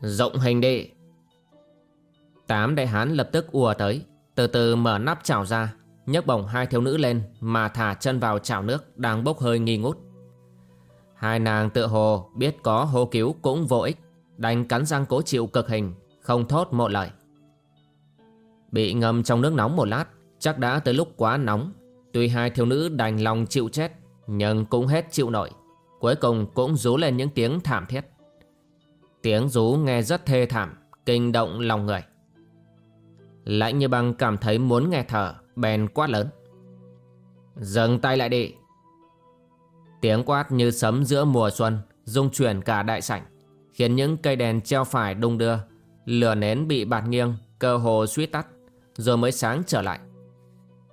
Rộng hình đệ Tám đại hán lập tức ùa tới, Từ từ mở nắp chảo ra, nhấc bổng hai thiếu nữ lên Mà thả chân vào chảo nước Đang bốc hơi nghi ngút. Hai nàng tự hồ biết có hô cứu cũng vô ích, Đành cắn răng cố chịu cực hình, Không thốt một lời. Bị ngâm trong nước nóng một lát Chắc đã tới lúc quá nóng. Tuy hai thiếu nữ đành lòng chịu chết, Nhưng cũng hết chịu nổi. Cuối cùng cũng rú lên những tiếng thảm thiết. Tiếng rú nghe rất thê thảm, Kinh động lòng người. Lãnh như băng cảm thấy muốn nghe thở, Bèn quát lớn. Dừng tay lại đi. Tiếng quát như sấm giữa mùa xuân Dung chuyển cả đại sảnh, Khiến những cây đèn treo phải đung đưa, Lửa nến bị bạt nghiêng, Cơ hồ suýt tắt, Rồi mới sáng trở lại.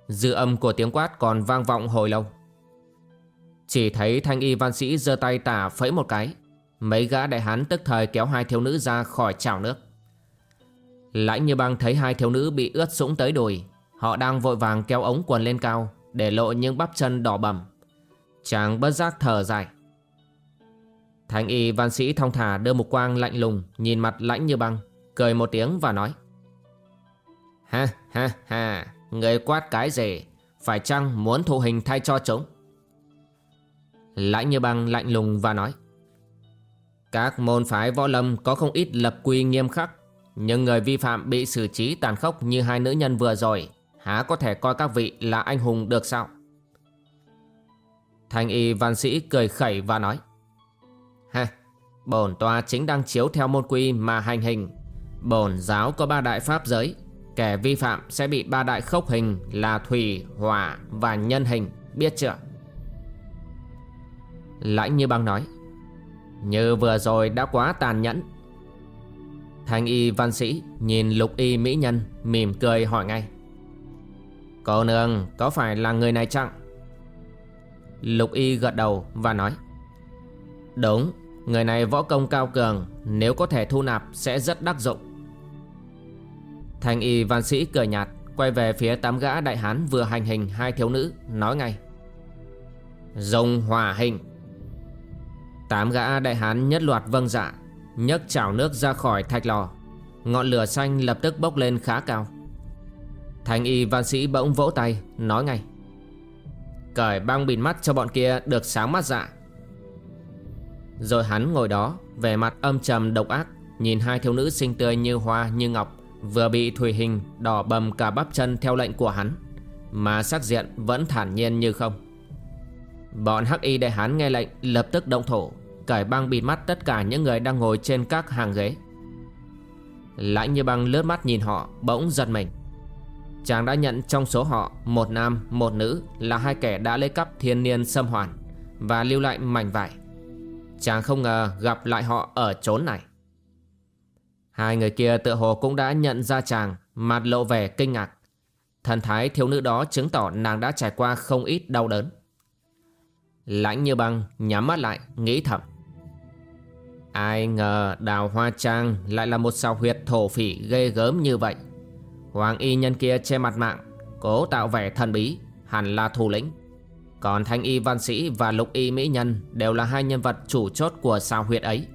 Dư âm của tiếng quát còn vang vọng hồi lâu. Chỉ thấy thanh y văn sĩ giơ tay tả phẫy một cái. Mấy gã đại hán tức thời kéo hai thiếu nữ ra khỏi chảo nước. Lãnh như băng thấy hai thiếu nữ bị ướt sũng tới đùi, Họ đang vội vàng kéo ống quần lên cao Để lộ những bắp chân đỏ bầm. Chàng bất giác thở dài. Thanh y văn sĩ thong thả đưa một quang lạnh lùng Nhìn mặt lãnh như băng, Cười một tiếng và nói. Ha ha ha. Người quát cái gì? Phải chăng muốn thụ hình thay cho chúng? Lãnh như băng lạnh lùng và nói Các môn phái võ lâm có không ít lập quy nghiêm khắc nhưng người vi phạm bị xử trí tàn khốc như hai nữ nhân vừa rồi Há có thể coi các vị là anh hùng được sao? Thanh y văn sĩ cười khẩy và nói Ha, bổn tòa chính đang chiếu theo môn quy mà hành hình. Bổn giáo có ba đại pháp giới Kẻ vi phạm sẽ bị ba đại khốc hình là thủy, hỏa và nhân hình Biết chưa? Lãnh như băng nói Như vừa rồi đã quá tàn nhẫn. Thanh y văn sĩ nhìn lục y mỹ nhân mỉm cười hỏi ngay Cô nương có phải là người này chăng? Lục y gật đầu và nói Đúng, người này võ công cao cường Nếu có thể thu nạp sẽ rất đắc dụng. Thanh y văn sĩ cười nhạt, Quay về phía tám gã đại hán vừa hành hình hai thiếu nữ, Nói ngay. Dùng hòa hình. Tám gã đại hán nhất loạt vâng dạ nhấc chảo nước ra khỏi thạch lò. Ngọn lửa xanh lập tức bốc lên khá cao. Thành y văn sĩ bỗng vỗ tay, Nói ngay. Cởi băng bịt mắt cho bọn kia được sáng mắt dạ. Rồi hắn ngồi đó, Vẻ mặt âm trầm độc ác, Nhìn hai thiếu nữ xinh tươi như hoa, như ngọc. Vừa bị thủy hình đỏ bầm cả bắp chân theo lệnh của hắn, Mà sắc diện vẫn thản nhiên như không. Bọn hắc y đại hán nghe lệnh lập tức động thổ, Cởi băng bịt mắt tất cả những người đang ngồi trên các hàng ghế. Lãnh như băng lướt mắt nhìn họ, bỗng giật mình. Chàng đã nhận trong số họ Một nam, một nữ Là hai kẻ đã lấy cắp thiên niên xâm hoàn Và lưu lại mảnh vải. Chàng không ngờ gặp lại họ ở chốn này. Hai người kia tựa hồ cũng đã nhận ra chàng, Mặt lộ vẻ kinh ngạc. Thần thái thiếu nữ đó chứng tỏ nàng đã trải qua không ít đau đớn. Lãnh như băng nhắm mắt lại, nghĩ thầm. Ai ngờ đào hoa trang lại là một sao huyệt thổ phỉ ghê gớm như vậy. Hoàng y nhân kia che mặt mạng, Cố tạo vẻ thần bí, Hẳn là thủ lĩnh. Còn thanh y văn sĩ và lục y mỹ nhân Đều là hai nhân vật chủ chốt của sao huyệt ấy.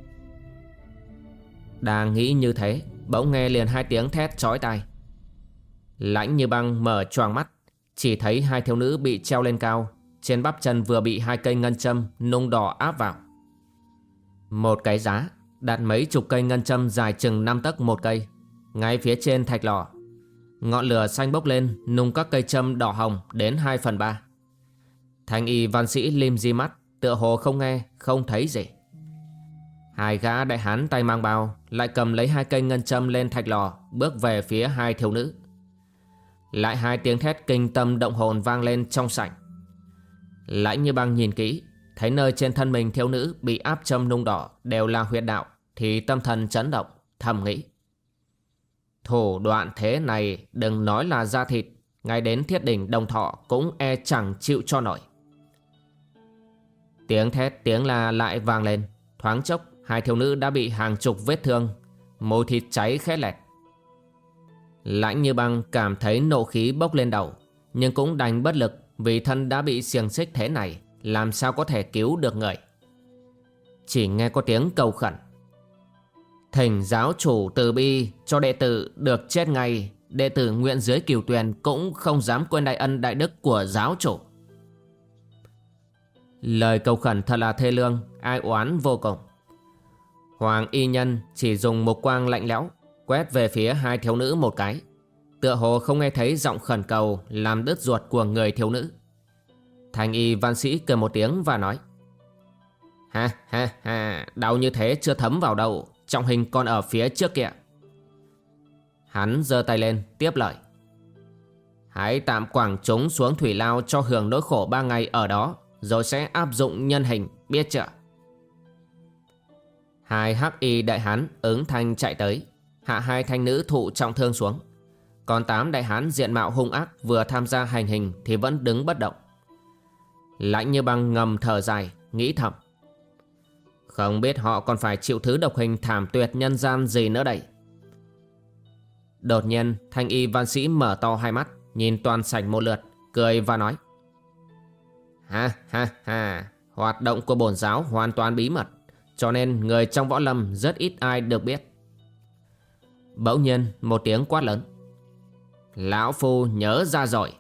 Đang nghĩ như thế, Bỗng nghe liền hai tiếng thét chói tai. Lãnh như băng mở choàng mắt, Chỉ thấy hai thiếu nữ bị treo lên cao, Trên bắp chân vừa bị hai cây ngân châm Nung đỏ áp vào. Một cái giá, Đặt mấy chục cây ngân châm dài chừng 5 tấc một cây, Ngay phía trên thạch lò. Ngọn lửa xanh bốc lên, Nung các cây châm đỏ hồng đến 2 phần 3 Thanh y văn sĩ lim di mắt, Tựa hồ không nghe, Không thấy gì. Hai gã đại hán tay mang bao Lại cầm lấy hai cây ngân châm lên thạch lò, Bước về phía hai thiếu nữ. Lại hai tiếng thét kinh tâm động hồn vang lên trong sảnh. Lãnh như băng nhìn kỹ, Thấy nơi trên thân mình thiếu nữ Bị áp châm nung đỏ đều là huyệt đạo, Thì tâm thần chấn động, Thầm nghĩ. Thủ đoạn thế này đừng nói là da thịt, Ngay đến thiết đỉnh đồng thọ cũng e chẳng chịu cho nổi. Tiếng thét tiếng la lại vang lên, Thoáng chốc hai thiếu nữ đã bị hàng chục vết thương. Môi thịt cháy khét lẹt. Lãnh như băng cảm thấy nộ khí bốc lên đầu Nhưng cũng đành bất lực Vì thân đã bị xiềng xích thế này Làm sao có thể cứu được người? Chỉ nghe có tiếng cầu khẩn. Thỉnh giáo chủ từ bi cho đệ tử được chết ngay. Đệ tử nguyện dưới kiều tuyền cũng không dám quên đại ân đại đức của giáo chủ. Lời cầu khẩn thật là thê lương, ai oán vô cùng. Hoàng y nhân chỉ dùng một quang lạnh lẽo Quét về phía hai thiếu nữ một cái. Tựa hồ không nghe thấy giọng khẩn cầu Làm đứt ruột của người thiếu nữ. Thành y văn sĩ cười một tiếng và nói Ha ha ha Đau như thế chưa thấm vào đầu, Trọng hình còn ở phía trước kìa. Hắn giơ tay lên tiếp lời Hãy tạm quảng chúng xuống thủy lao cho hưởng nỗi khổ ba ngày ở đó Rồi sẽ áp dụng nhân hình biết chưa? Hai hắc y đại hán ứng thanh chạy tới, Hạ hai thanh nữ thụ trọng thương xuống. Còn tám đại hán diện mạo hung ác Vừa tham gia hành hình thì vẫn đứng bất động. Lãnh như băng ngầm thở dài, Nghĩ thầm. Không biết họ còn phải chịu thứ độc hình thảm tuyệt nhân gian gì nữa đây. Đột nhiên, thanh y văn sĩ mở to hai mắt, Nhìn toàn sảnh một lượt, Cười và nói. Ha ha ha, Hoạt động của bổn giáo hoàn toàn bí mật. Cho nên người trong võ lâm rất ít ai được biết. Bỗng nhiên, một tiếng quát lớn. Lão Phu nhớ ra rồi.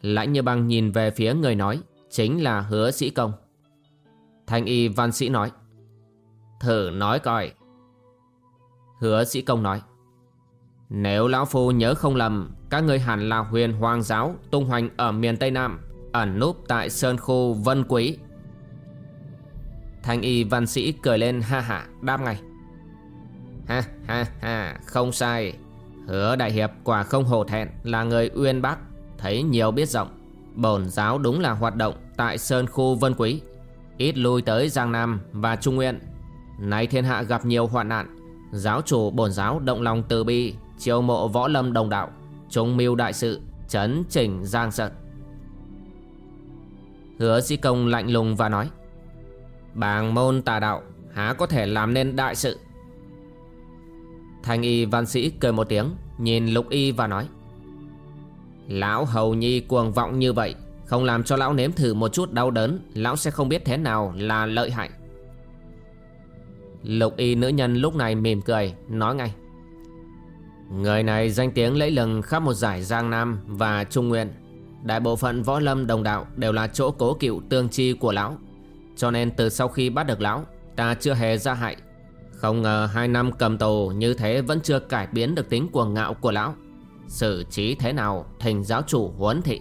Lãnh như băng nhìn về phía người nói, Chính là hứa sĩ công. Thanh y văn sĩ nói, Thử nói coi. Hứa sĩ công nói, Nếu lão phu nhớ không lầm, Các người hẳn là huyền hoàng giáo Tung hoành ở miền Tây Nam, Ẩn núp tại sơn khu Vân Quý. Thanh y văn sĩ cười lên, ha ha, Đáp ngay. Ha ha ha, Không sai. Hứa đại hiệp quả không hổ thẹn, Là người uyên bác, Thấy nhiều biết rộng. Bổn giáo đúng là hoạt động Tại sơn khu Vân Quý. Ít lui tới Giang Nam và Trung Nguyên. Nay thiên hạ gặp nhiều hoạn nạn. Giáo chủ bổn giáo động lòng từ bi, Chiêu mộ võ lâm đồng đạo, Trung mưu đại sự, Chấn chỉnh giang sật Hứa sĩ công lạnh lùng và nói Bàng môn tà đạo, Há có thể làm nên đại sự? Thanh y văn sĩ cười một tiếng, Nhìn lục y và nói, Lão hầu nhi cuồng vọng như vậy, không làm cho lão nếm thử một chút đau đớn, Lão sẽ không biết thế nào là lợi hại. Lục y nữ nhân lúc này mỉm cười, Nói ngay, Người này danh tiếng lẫy lừng khắp một giải Giang Nam và Trung Nguyên. Đại bộ phận võ lâm đồng đạo đều là chỗ cố cựu tương chi của lão. Cho nên từ sau khi bắt được lão, Ta chưa hề ra hại. Không ngờ hai năm cầm tù như thế vẫn chưa cải biến được tính cuồng ngạo của lão. Xử trí thế nào thành giáo chủ huấn thị.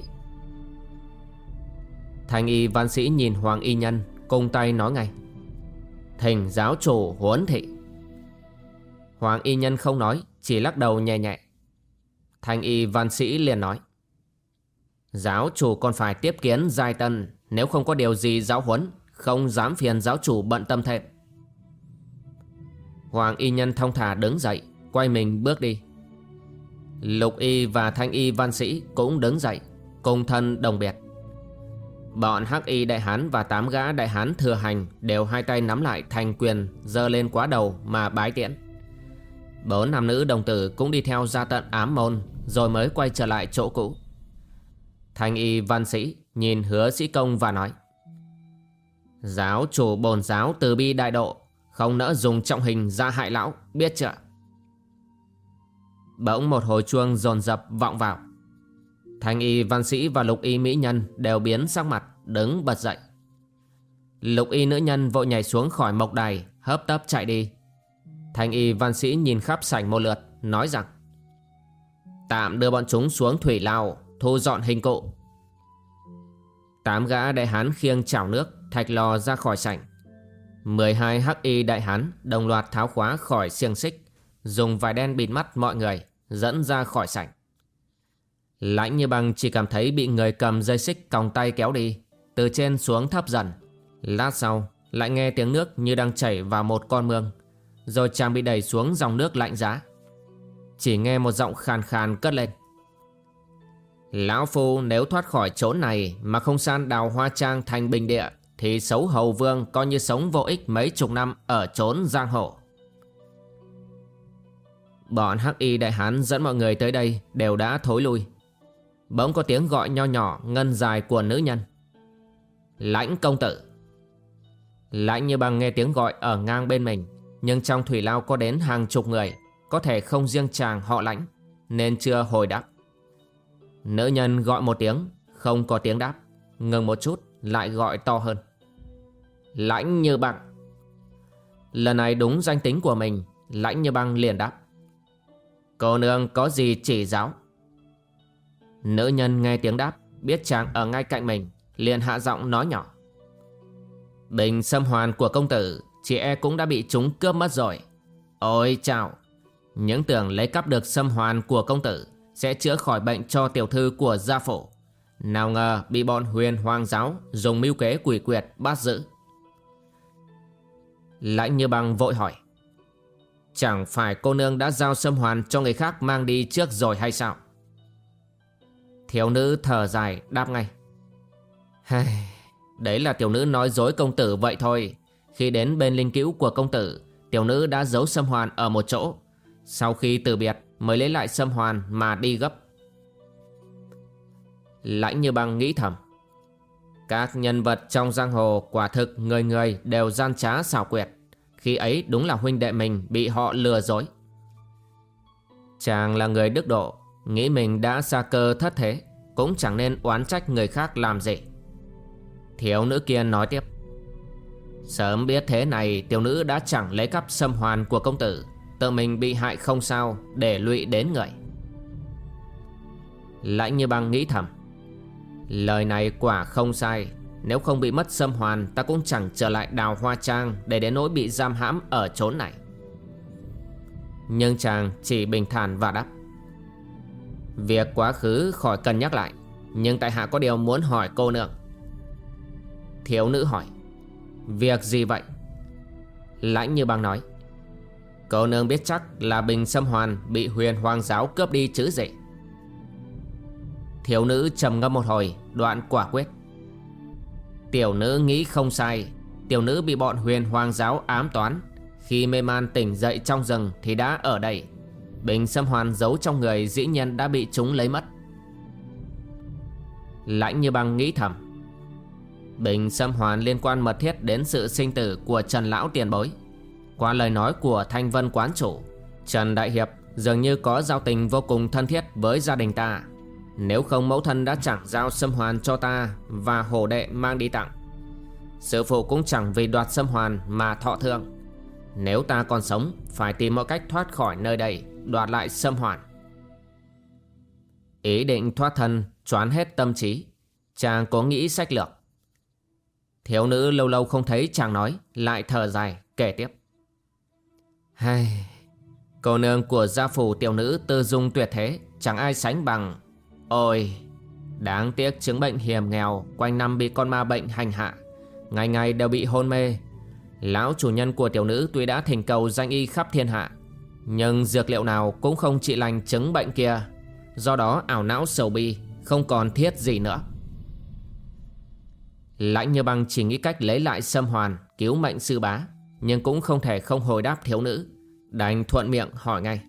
Thành y văn sĩ nhìn Hoàng y nhân, Cung tay nói ngay. Thành giáo chủ huấn thị. Hoàng y nhân không nói, Chỉ lắc đầu nhẹ nhẹ. Thành y văn sĩ liền nói. Giáo chủ còn phải tiếp kiến giai tân, Nếu không có điều gì giáo huấn. Không dám phiền giáo chủ bận tâm thêm. Hoàng y nhân thông thả đứng dậy, Quay mình bước đi. Lục y và thanh y văn sĩ cũng đứng dậy, Cùng thân đồng biệt. Bọn hắc y đại hán và tám gã đại hán thừa hành Đều hai tay nắm lại thành quyền giơ lên quá đầu mà bái tiễn. Bốn nam nữ đồng tử cũng đi theo ra tận ám môn Rồi mới quay trở lại chỗ cũ. Thanh y văn sĩ nhìn hứa sĩ công và nói Giáo chủ bồn giáo từ bi đại độ, Không nỡ dùng trọng hình ra hại lão, Biết chưa? Bỗng một hồi chuông dồn dập vọng vào. Thanh y, văn sĩ và lục y mỹ nhân Đều biến sắc mặt, Đứng bật dậy. Lục y nữ nhân vội nhảy xuống khỏi mộc đài, Hấp tấp chạy đi. Thanh y, văn sĩ nhìn khắp sảnh một lượt, Nói rằng, Tạm đưa bọn chúng xuống thủy lao Thu dọn hình cụ. Tám gã đại hán khiêng chảo nước Thạch lò ra khỏi sảnh. 12 hắc y đại hán Đồng loạt tháo khóa khỏi xiềng xích, Dùng vải đen bịt mắt mọi người, Dẫn ra khỏi sảnh. Lãnh như bằng chỉ cảm thấy bị người cầm dây xích còng tay kéo đi, Từ trên xuống thấp dần. Lát sau, lại nghe tiếng nước như đang chảy vào một con mương, Rồi chàng bị đẩy xuống dòng nước lạnh giá. Chỉ nghe một giọng khàn khàn cất lên. Lão Phu, nếu thoát khỏi chỗ này mà không san đào hoa trang thành bình địa thì xấu hầu vương coi như sống vô ích mấy chục năm ở trốn giang hồ. Bọn hắc y đại hán dẫn mọi người tới đây đều đã thối lui. Bỗng có tiếng gọi nho nhỏ ngân dài của nữ nhân. Lãnh công tử. Lãnh như bằng nghe tiếng gọi ở ngang bên mình, Nhưng trong thủy lao có đến hàng chục người, Có thể không riêng chàng họ lãnh, Nên chưa hồi đáp. Nữ nhân gọi một tiếng, Không có tiếng đáp, Ngừng một chút, lại gọi to hơn. Lãnh như băng. Lần này đúng danh tính của mình, Lãnh như băng liền đáp. Cô nương có gì chỉ giáo? Nữ nhân nghe tiếng đáp, Biết chàng ở ngay cạnh mình, Liền hạ giọng nói nhỏ. Bình xâm hoàn của công tử, Chị e cũng đã bị chúng cướp mất rồi. Ôi chào, Những tưởng lấy cắp được xâm hoàn của công tử Sẽ chữa khỏi bệnh cho tiểu thư của gia phổ Nào ngờ bị bọn huyền hoàng giáo Dùng mưu kế quỷ quyệt bắt giữ. Lãnh như băng vội hỏi. Chẳng phải cô nương đã giao xâm hoàn cho người khác mang đi trước rồi hay sao? Thiếu nữ thở dài, đáp ngay. Đấy là tiểu nữ nói dối công tử vậy thôi. Khi đến bên linh cữu của công tử, Tiểu nữ đã giấu xâm hoàn ở một chỗ. Sau khi từ biệt, mới lấy lại xâm hoàn mà đi gấp. Lãnh như băng nghĩ thầm. Các nhân vật trong giang hồ quả thực người người đều gian trá xảo quyệt. Khi ấy đúng là huynh đệ mình bị họ lừa dối. Chàng là người đức độ, Nghĩ mình đã xa cơ thất thế, Cũng chẳng nên oán trách người khác làm gì. Thiếu nữ kia nói tiếp. Sớm biết thế này, Tiểu nữ đã chẳng lấy cắp xâm hoàn của công tử, Tự mình bị hại không sao Để lụy đến người. Lãnh như băng nghĩ thầm. Lời này quả không sai. Nếu không bị mất xâm hoàn, Ta cũng chẳng trở lại đào hoa trang Để đến nỗi bị giam hãm ở chốn này. Nhưng chàng chỉ bình thản và đáp. Việc quá khứ khỏi cần nhắc lại, Nhưng tại hạ có điều muốn hỏi cô nương Thiếu nữ hỏi, Việc gì vậy? Lãnh như băng nói, Cô nương biết chắc là bình xâm hoàn Bị huyền hoàng giáo cướp đi chứ gì. Thiếu nữ trầm ngâm một hồi, Đoạn quả quyết. Tiểu nữ nghĩ không sai. Tiểu nữ bị bọn huyền hoàng giáo ám toán. Khi mê man tỉnh dậy trong rừng Thì đã ở đây. Bình xâm hoàn giấu trong người dĩ nhiên đã bị chúng lấy mất. Lãnh như băng nghĩ thầm. Bình xâm hoàn liên quan mật thiết đến sự sinh tử của Trần Lão tiền bối. Qua lời nói của Thanh Vân quán chủ, Trần Đại Hiệp dường như có giao tình vô cùng thân thiết với gia đình ta. Nếu không mẫu thân đã chẳng giao sâm hoàn cho ta Và hồ đệ mang đi tặng. Sư phụ cũng chẳng vì đoạt sâm hoàn mà thọ thương Nếu ta còn sống, Phải tìm mọi cách thoát khỏi nơi đây, Đoạt lại sâm hoàn. Ý định thoát thân, Choán hết tâm trí. Chàng có nghĩ sách lược. Thiếu nữ lâu lâu không thấy chàng nói, Lại thở dài, kể tiếp. Hay, Cô nương của gia phủ tiểu nữ tư dung tuyệt thế, Chẳng ai sánh bằng Ôi, Đáng tiếc chứng bệnh hiểm nghèo Quanh năm bị con ma bệnh hành hạ. Ngày ngày đều bị hôn mê. Lão chủ nhân của tiểu nữ tuy đã thỉnh cầu danh y khắp thiên hạ, Nhưng dược liệu nào cũng không trị lành chứng bệnh kia. Do đó, ảo não sầu bi, Không còn thiết gì nữa. Lãnh như băng chỉ nghĩ cách lấy lại sâm hoàn, Cứu mệnh sư bá, Nhưng cũng không thể không hồi đáp thiếu nữ, Đành thuận miệng hỏi ngay.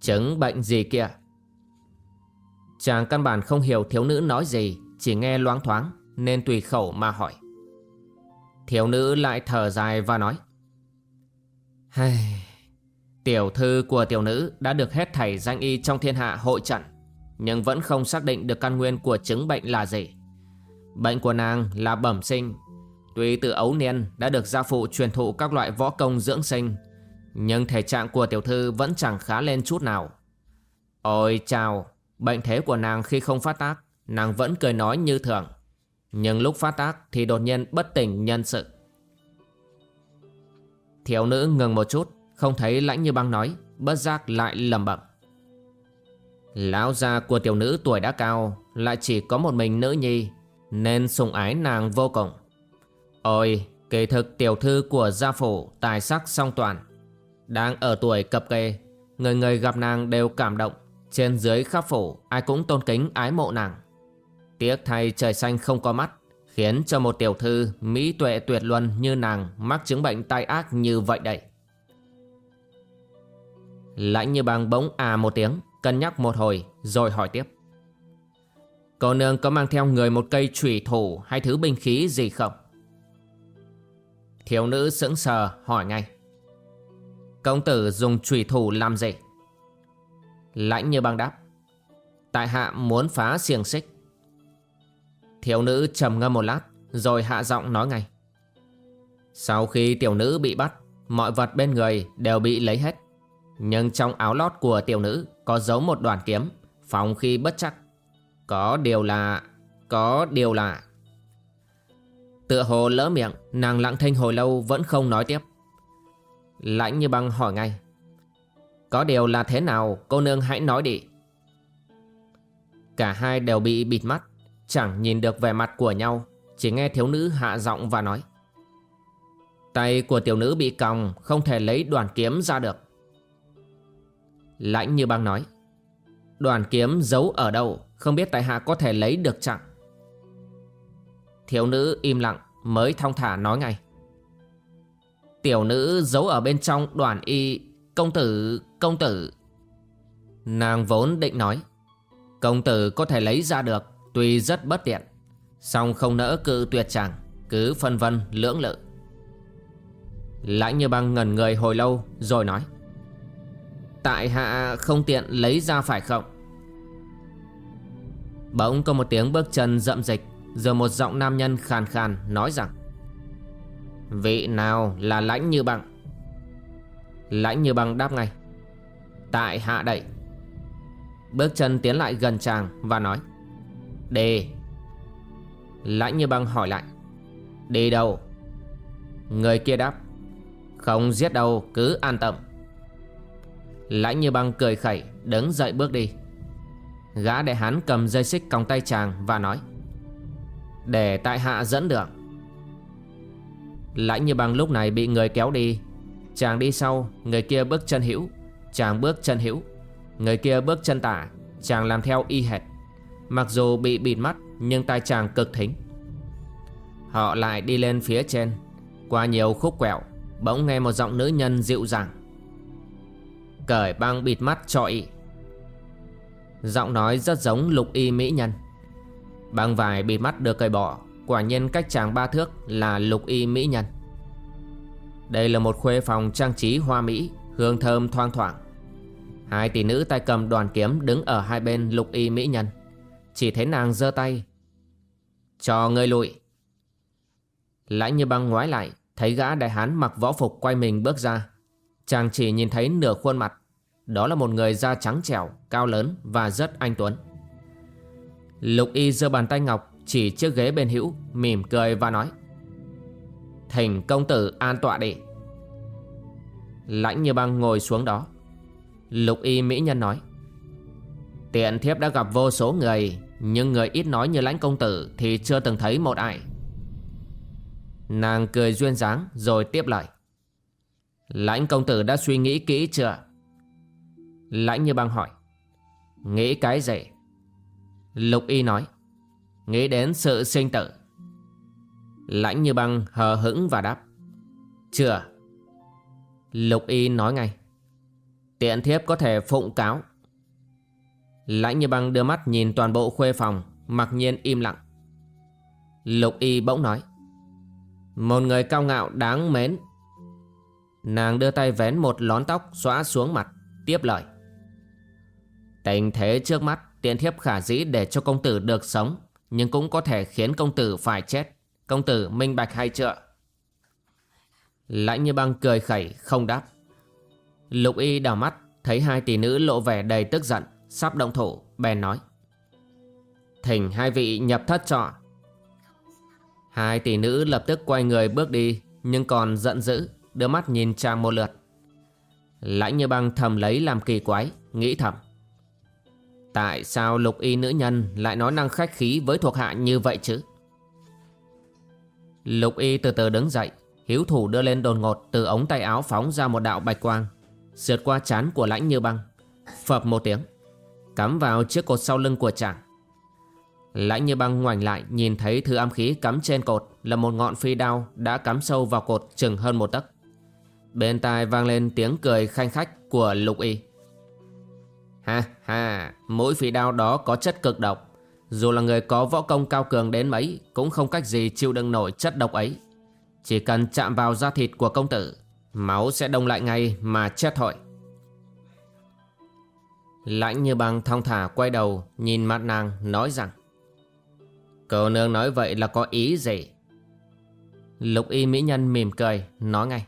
Chứng bệnh gì kia? Chàng căn bản không hiểu thiếu nữ nói gì, Chỉ nghe loáng thoáng, Nên tùy khẩu mà hỏi. Thiếu nữ lại thở dài và nói Hay... Tiểu thư của tiểu nữ đã được hết thảy danh y trong thiên hạ hội trận, Nhưng vẫn không xác định được căn nguyên của chứng bệnh là gì. Bệnh của nàng là bẩm sinh. Tuy từ ấu niên đã được gia phụ truyền thụ các loại võ công dưỡng sinh, Nhưng thể trạng của tiểu thư vẫn chẳng khá lên chút nào. Ôi chào Bệnh thế của nàng khi không phát tác, Nàng vẫn cười nói như thường. Nhưng lúc phát tác thì đột nhiên bất tỉnh nhân sự. Thiếu nữ ngừng một chút, Không thấy lãnh như băng nói, Bất giác lại lầm bẩm. Lão gia của tiểu nữ tuổi đã cao, Lại chỉ có một mình nữ nhi, Nên sùng ái nàng vô cùng. Ôi, Kỳ thực tiểu thư của gia phủ Tài sắc song toàn, Đang ở tuổi cập kê, Người người gặp nàng đều cảm động. Trên dưới khắp phủ, Ai cũng tôn kính ái mộ nàng. Tiếc thay trời xanh không có mắt, Khiến cho một tiểu thư Mỹ tuệ tuyệt luân như nàng Mắc chứng bệnh tai ác như vậy đấy Lãnh như băng bỗng à một tiếng, Cân nhắc một hồi, rồi hỏi tiếp. Cô nương có mang theo người một cây trùy thủ Hay thứ binh khí gì không? Thiếu nữ sững sờ, hỏi ngay. Công tử dùng trùy thủ làm gì? Lãnh như băng đáp. Tại hạ muốn phá xiềng xích. Thiếu nữ trầm ngâm một lát, Rồi hạ giọng nói ngay. Sau khi tiểu nữ bị bắt, Mọi vật bên người đều bị lấy hết. Nhưng trong áo lót của tiểu nữ Có giấu một đoàn kiếm Phòng khi bất chắc. Có điều là, Có điều là. Tựa hồ lỡ miệng, Nàng lặng thinh hồi lâu vẫn không nói tiếp. Lãnh như băng hỏi ngay. Có điều là thế nào, Cô nương hãy nói đi. Cả hai đều bị bịt mắt, Chẳng nhìn được vẻ mặt của nhau, Chỉ nghe thiếu nữ hạ giọng và nói. Tay của tiểu nữ bị còng, Không thể lấy đoàn kiếm ra được. Lãnh như băng nói. Đoàn kiếm giấu ở đâu, Không biết tại hạ có thể lấy được chẳng Thiếu nữ im lặng, Mới thong thả nói ngay. Tiểu nữ giấu ở bên trong đoàn y Công tử, công tử. Nàng vốn định nói Công tử có thể lấy ra được Tuy rất bất tiện song không nỡ cự tuyệt chàng Cứ phân vân lưỡng lự. Lãnh như băng ngẩn người hồi lâu Rồi nói Tại hạ không tiện lấy ra phải không? Bỗng có một tiếng bước chân rậm dịch Rồi một giọng nam nhân khàn khàn nói rằng Vị nào là lãnh như băng? Lãnh như băng đáp ngay. Tại hạ đậy. Bước chân tiến lại gần chàng và nói. Đi Lãnh như băng hỏi lại. Đi đâu? Người kia đáp. Không giết đâu, cứ an tâm. Lãnh như băng cười khẩy, Đứng dậy bước đi. Gã đại hán cầm dây xích còng tay chàng và nói. Để tại hạ dẫn đường. Lãnh như băng lúc này bị người kéo đi Chàng đi sau, Người kia bước chân hữu. Chàng bước chân hữu. Người kia bước chân tả, Chàng làm theo y hệt. Mặc dù bị bịt mắt, Nhưng tai chàng cực thính. Họ lại đi lên phía trên. Qua nhiều khúc quẹo, Bỗng nghe một giọng nữ nhân dịu dàng. Cởi băng bịt mắt cho y. Giọng nói rất giống lục y mỹ nhân. Băng vải bịt mắt được cởi bỏ, Quả nhiên cách chàng ba thước là lục y mỹ nhân. Đây là một khuê phòng trang trí hoa mỹ, Hương thơm thoang thoảng. Hai tỷ nữ tay cầm đoàn kiếm Đứng ở hai bên lục y mỹ nhân. Chỉ thấy nàng giơ tay. Cho ngươi lụi. Lãnh như băng ngoái lại, Thấy gã đại hán mặc võ phục quay mình bước ra. Chàng chỉ nhìn thấy nửa khuôn mặt. Đó là một người da trắng trẻo, Cao lớn và rất anh tuấn. Lục y giơ bàn tay ngọc Chỉ chiếc ghế bên hữu, Mỉm cười và nói Thỉnh công tử an tọa đi. Lãnh như băng ngồi xuống đó. Lục y mỹ nhân nói, Tiện thiếp đã gặp vô số người, Nhưng người ít nói như lãnh công tử Thì chưa từng thấy một ai. Nàng cười duyên dáng Rồi tiếp lời, Lãnh công tử đã suy nghĩ kỹ chưa? Lãnh như băng hỏi, Nghĩ cái gì? Lục y nói, Nghĩ đến sự sinh tử. Lãnh như băng hờ hững và đáp. Chưa. Lục y nói ngay. Tiện thiếp có thể phụng cáo. Lãnh như băng đưa mắt nhìn toàn bộ khuê phòng, Mặc nhiên im lặng. Lục y bỗng nói. Một người cao ngạo đáng mến. Nàng đưa tay vén một lón tóc xóa xuống mặt, Tiếp lời. Tình thế trước mắt, Tiện thiếp khả dĩ để cho công tử được sống, Nhưng cũng có thể khiến công tử phải chết. Công tử minh bạch hay chưa? Lãnh như băng cười khẩy, không đáp. Lục y đảo mắt, Thấy hai tỷ nữ lộ vẻ đầy tức giận, Sắp động thủ, bèn nói. Thỉnh hai vị nhập thất trọ Hai tỷ nữ lập tức quay người bước đi, Nhưng còn giận dữ, Đưa mắt nhìn chàng một lượt. Lãnh như băng thầm lấy làm kỳ quái, Nghĩ thầm. Tại sao lục y nữ nhân Lại nói năng khách khí với thuộc hạ như vậy chứ? Lục y từ từ đứng dậy, Hiếu thủ đưa lên đồn ngột, Từ ống tay áo phóng ra một đạo bạch quang, Sượt qua chán của lãnh như băng. Phập một tiếng, Cắm vào chiếc cột sau lưng của chàng. Lãnh như băng ngoảnh lại, Nhìn thấy thứ âm khí cắm trên cột Là một ngọn phi đao đã cắm sâu vào cột Chừng hơn một tấc. Bên tai vang lên tiếng cười khanh khách Của lục y. Ha ha, Mỗi phi đao đó có chất cực độc. Dù là người có võ công cao cường đến mấy, Cũng không cách gì chịu đựng nổi chất độc ấy. Chỉ cần chạm vào da thịt của công tử, Máu sẽ đông lại ngay mà chết thôi. Lãnh như băng thong thả quay đầu Nhìn mặt nàng, nói rằng, Cô nương nói vậy là có ý gì? Lục y mỹ nhân mỉm cười, Nói ngay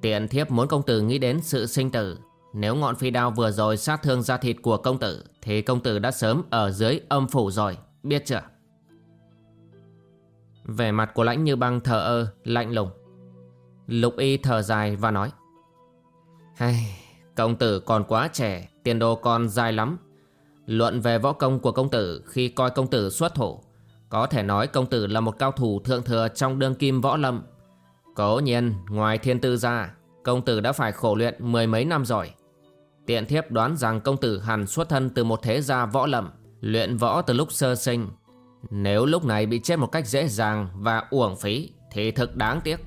Tiện thiếp muốn công tử nghĩ đến sự sinh tử nếu ngọn phi đao vừa rồi sát thương da thịt của công tử Thì công tử đã sớm ở dưới âm phủ rồi Biết chưa? Vẻ mặt của lãnh như băng thờ ơ Lạnh lùng. Lục y thở dài và nói Hay, Công tử còn quá trẻ Tiền đồ còn dài lắm. Luận về võ công của công tử Khi coi công tử xuất thủ Có thể nói công tử là một cao thủ thượng thừa Trong đương kim võ lâm. Cố nhiên ngoài thiên tư ra Công tử đã phải khổ luyện mười mấy năm rồi. Tiện thiếp đoán rằng công tử hẳn xuất thân từ một thế gia võ lâm, Luyện võ từ lúc sơ sinh. Nếu lúc này bị chết một cách dễ dàng và uổng phí Thì thực đáng tiếc.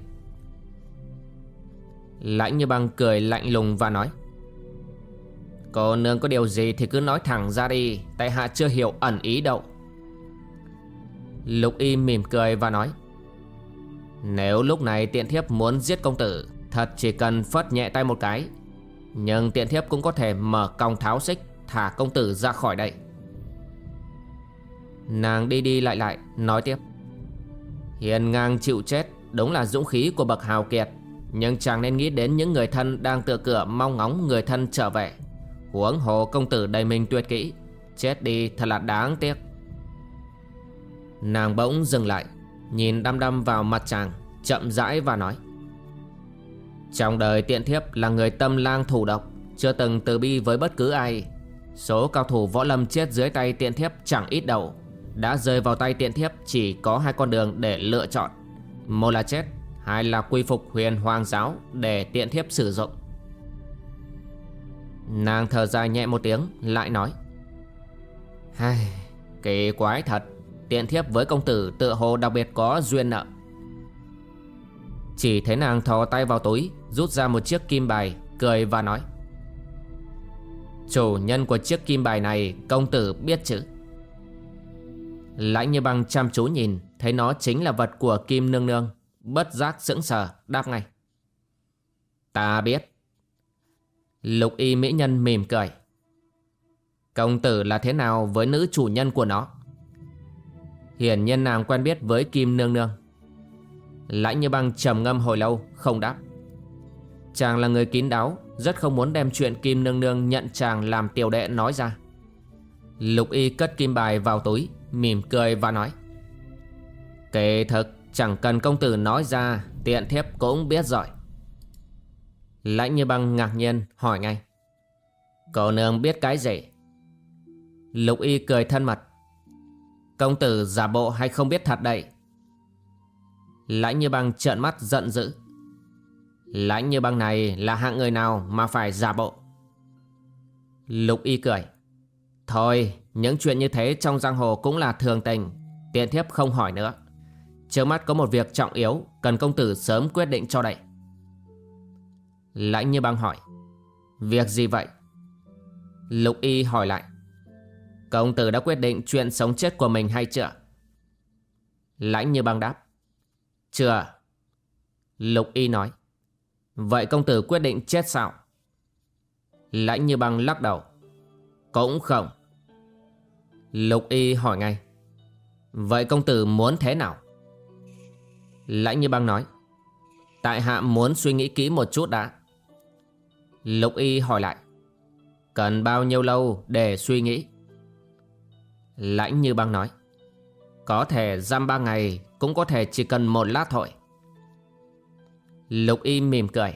Lãnh như băng cười lạnh lùng và nói, Cô nương có điều gì thì cứ nói thẳng ra đi, Tại hạ chưa hiểu ẩn ý đâu. Lục y mỉm cười và nói, Nếu lúc này tiện thiếp muốn giết công tử, Thật chỉ cần phất nhẹ tay một cái nhưng tiện thiếp cũng có thể mở còng tháo xích, Thả công tử ra khỏi đây. Nàng đi đi lại lại, Nói tiếp. Hiền ngang chịu chết, Đúng là dũng khí của bậc hào kiệt. Nhưng chàng nên nghĩ đến những người thân Đang tựa cửa mong ngóng người thân trở về. Huống hồ công tử đầy mình tuyệt kỹ, Chết đi thật là đáng tiếc. Nàng bỗng dừng lại, Nhìn đăm đăm vào mặt chàng, Chậm rãi và nói. Trong đời tiện thiếp là người tâm lang thủ độc Chưa từng từ bi với bất cứ ai. Số cao thủ võ lâm chết dưới tay tiện thiếp chẳng ít đâu. Đã rơi vào tay tiện thiếp chỉ có hai con đường để lựa chọn. Một là chết Hai là quy phục huyền hoàng giáo để tiện thiếp sử dụng. Nàng thở dài nhẹ một tiếng lại nói Hai, kỳ quái thật. Tiện thiếp với công tử tự hồ đặc biệt có duyên nợ. Chỉ thấy nàng thò tay vào túi, Rút ra một chiếc kim bài, Cười và nói. Chủ nhân của chiếc kim bài này, Công tử biết chứ? Lãnh như băng chăm chú nhìn, Thấy nó chính là vật của kim nương nương, Bất giác sững sờ, đáp ngay. Ta biết. Lục y mỹ nhân mỉm cười. Công tử là thế nào với nữ chủ nhân của nó? Hiển nhiên nàng quen biết với Kim Nương Nương. Lãnh như băng trầm ngâm hồi lâu Không đáp. Chàng là người kín đáo Rất không muốn đem chuyện Kim Nương Nương nhận chàng làm tiểu đệ nói ra. Lục y cất kim bài vào túi Mỉm cười và nói Kể thật, chẳng cần công tử nói ra Tiện thiếp cũng biết rồi. Lãnh như băng ngạc nhiên hỏi ngay Cậu nương biết cái gì? Lục y cười thân mật Công tử giả bộ hay không biết thật đây? Lãnh như băng trợn mắt giận dữ. Lãnh như băng này là hạng người nào mà phải giả bộ? Lục y cười. Thôi, những chuyện như thế trong giang hồ cũng là thường tình. Tiện thiếp không hỏi nữa. Trước mắt có một việc trọng yếu Cần công tử sớm quyết định cho đây Lãnh như băng hỏi. Việc gì vậy? Lục y hỏi lại. Công tử đã quyết định chuyện sống chết của mình hay chưa? Lãnh như băng đáp. Chưa. Lục y nói. Vậy công tử quyết định chết sao? Lãnh như băng lắc đầu. Cũng không. Lục y hỏi ngay. Vậy công tử muốn thế nào? Lãnh như băng nói. Tại hạ muốn suy nghĩ kỹ một chút đã. Lục y hỏi lại. Cần bao nhiêu lâu để suy nghĩ? Lãnh như băng nói. Có thể giam ba ngày, Cũng có thể chỉ cần một lát thôi. Lục y mỉm cười.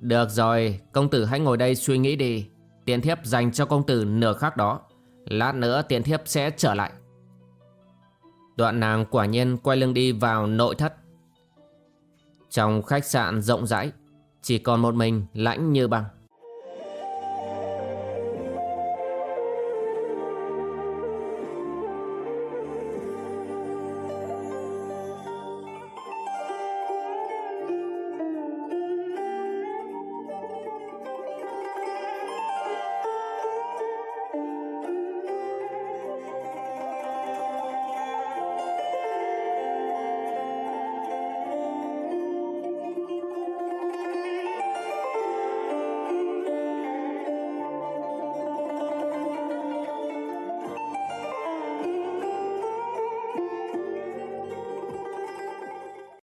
Được rồi, Công tử hãy ngồi đây suy nghĩ đi. Tiện thiếp dành cho công tử nửa khắc đó. Lát nữa tiện thiếp sẽ trở lại. Đoạn nàng quả nhiên quay lưng đi vào nội thất. Trong khách sạn rộng rãi, Chỉ còn một mình lãnh như băng.